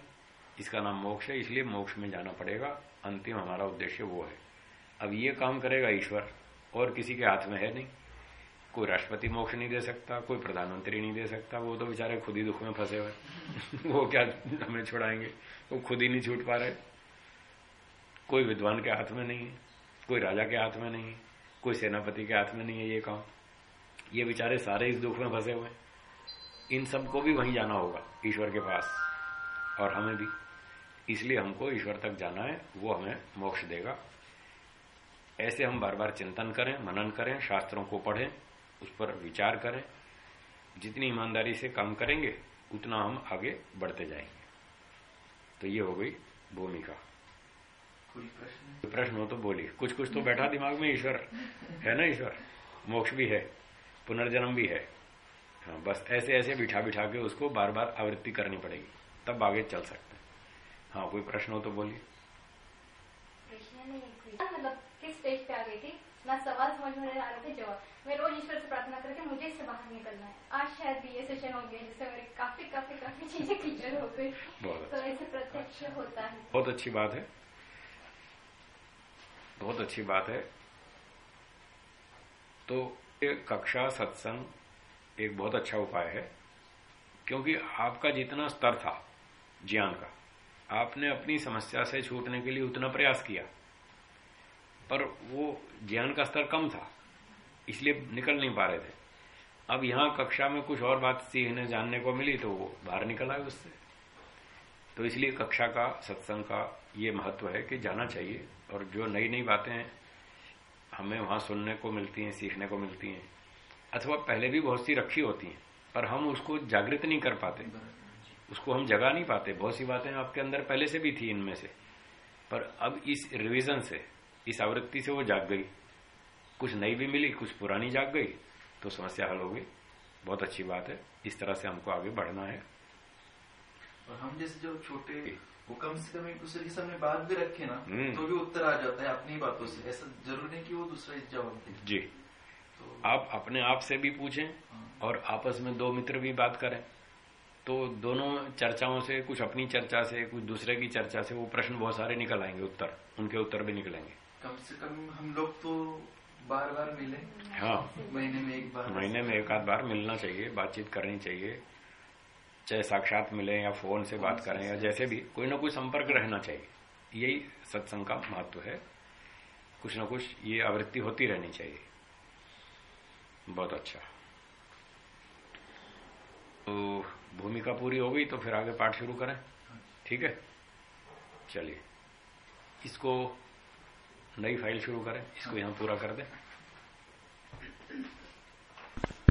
S1: इसका नाम मोक्ष है, इसलिए मोक्ष में जाना पड़ेगा। अंतिम हमारा उद्देश्य वो है। अब ये काम करेगा ईश्वर। और किसी के हाथ में है नहीं। कोई राष्ट्रपति मोक्ष नहीं दे सकता, कोई प्रधानमंत्री नहीं दे सकता, वो तो बेचारे खुद ही दुख में फंसे हुए वो क्या हमें छुड़ाएँगे? वो खुद ही नहीं छूट पा रहे। कोई विद्वान के हाथ में नहीं है, कोई राजा के हाथ में नहीं है, कोई सेनापति के हाथ में नहीं है ये काम। ये बेचारे सारे इस दुख में फंसे हुए इन सबको भी वहीं जाना होगा, ईश्वर के पास, और हमें भी। इसलिए हमको ईश्वर तक जाना है, वो हमें मोक्ष देगा। ऐसे हम बार बार चिंतन करें मनन करें शास्त्रों को पढ़ें उस पर विचार करें। जितनी ईमानदारी से काम करेंगे उतना हम आगे बढ़ते जाएँगे। तो ये हो गई भूमिका।
S4: कोई प्रश्न?
S1: प्रश्न हो तो बोली कुछ कुछ तो बैठा दिमाग में ईश्वर। है ना ईश्वर? मोक्ष भी है पुनर्जन्म भी है। हाँ बस ऐसे ऐसे बिठा बिठा के उसको बार बार आवृत्ति करनी पड़ेगी। तब आगे चल सकते हैं। हाँ कोई प्रश्न हो तो बोलिए।
S5: प्रश्न नहीं कोई मतलब किस स्टेज पे आ गई थी? ना सवाल समझ में आ रहे थे जवाब। मैं रोज ईश्वर से प्रार्थना करके मुझे इससे बाहर निकलना है। आज शायद ये सेशन हो गया जिससे मेरे काफ़ी काफ़ी काफ़ी चीज़ें क्लियर हो गई। तो ऐसे प्रत्यक्ष होता है।
S1: बहुत अच्छी बात है। बहुत अच्छी बात है। तो ये कक्षा सत्संग एक बहुत अच्छा उपाय है क्योंकि आपका जितना स्तर था ज्ञान का आपने अपनी समस्या से छूटने के लिए उतना प्रयास किया। पर वो ज्ञान का स्तर कम था, इसलिए निकल नहीं पा रहे थे। अब यहाँ कक्षा में कुछ और बात सीखने जानने को मिली तो वो बाहर निकल आए उससे। तो इसलिए कक्षा का, सत्संग का ये महत्व है कि जाना चाहिए और जो नई नई बातें हमें वहाँ सुनने को मिलती हैं, सीखने को मिलती हैं, अथवा पहले भी बहुत सी रखी होती हैं, पर हम उसको जागृत नहीं कर पाते। उसको हम जगा नहीं पाते। बहुत सी बातें आपके अंदर पहले से भी थी इनमें से। पर अब इस रिविजन से इस आवृत्ति से वो जाग गई। कुछ नई भी मिली कुछ पुरानी जाग गई तो समस्या हल हो गई। बहुत अच्छी बात है। इस तरह से हमको आगे बढ़ना है।
S4: और हम जैसे जो छोटे वो कम से कम एक दूसरे के सामने बात भी रखे ना
S1: हम्म।
S4: तो भी उत्तर आ जाता है अपनी बातों से। ऐसा ज़रूरी नहीं कि वो दूसरा जवाब दे
S1: जी।
S4: तो
S1: आप अपने आप से भी पूछें और आपस में दो मित्र भी बात करें। तो दोनों चर्चाओं से कुछ अपनी चर्चा से कुछ दूसरे की चर्चा से वो प्रश्न बहुत सारे निकल आएँगे उत्तर। उनके उत्तर भी निकलेंगे।
S4: कम से कम हम लोग तो बार बार मिले।
S1: हाँ।
S4: महीने में एक बार।
S1: महीने में एक आध बार मिलना चाहिए बातचीत करनी चाहिए। चाहे साक्षात मिले या फ़ोन से बात करें या जैसे भी कोई ना कोई संपर्क रहना चाहिए। यही सत्संग का महत्व है। कुछ ना कुछ ये आवृत्ति होती रहनी चाहिए। बहुत अच्छा। तो भूमिका पूरी हो गई तो फिर आगे पाठ शुरू करें। ठीक है? चलिए। इसको नई फ़ाइल शुरू करें इसको यहाँ पूरा कर दें।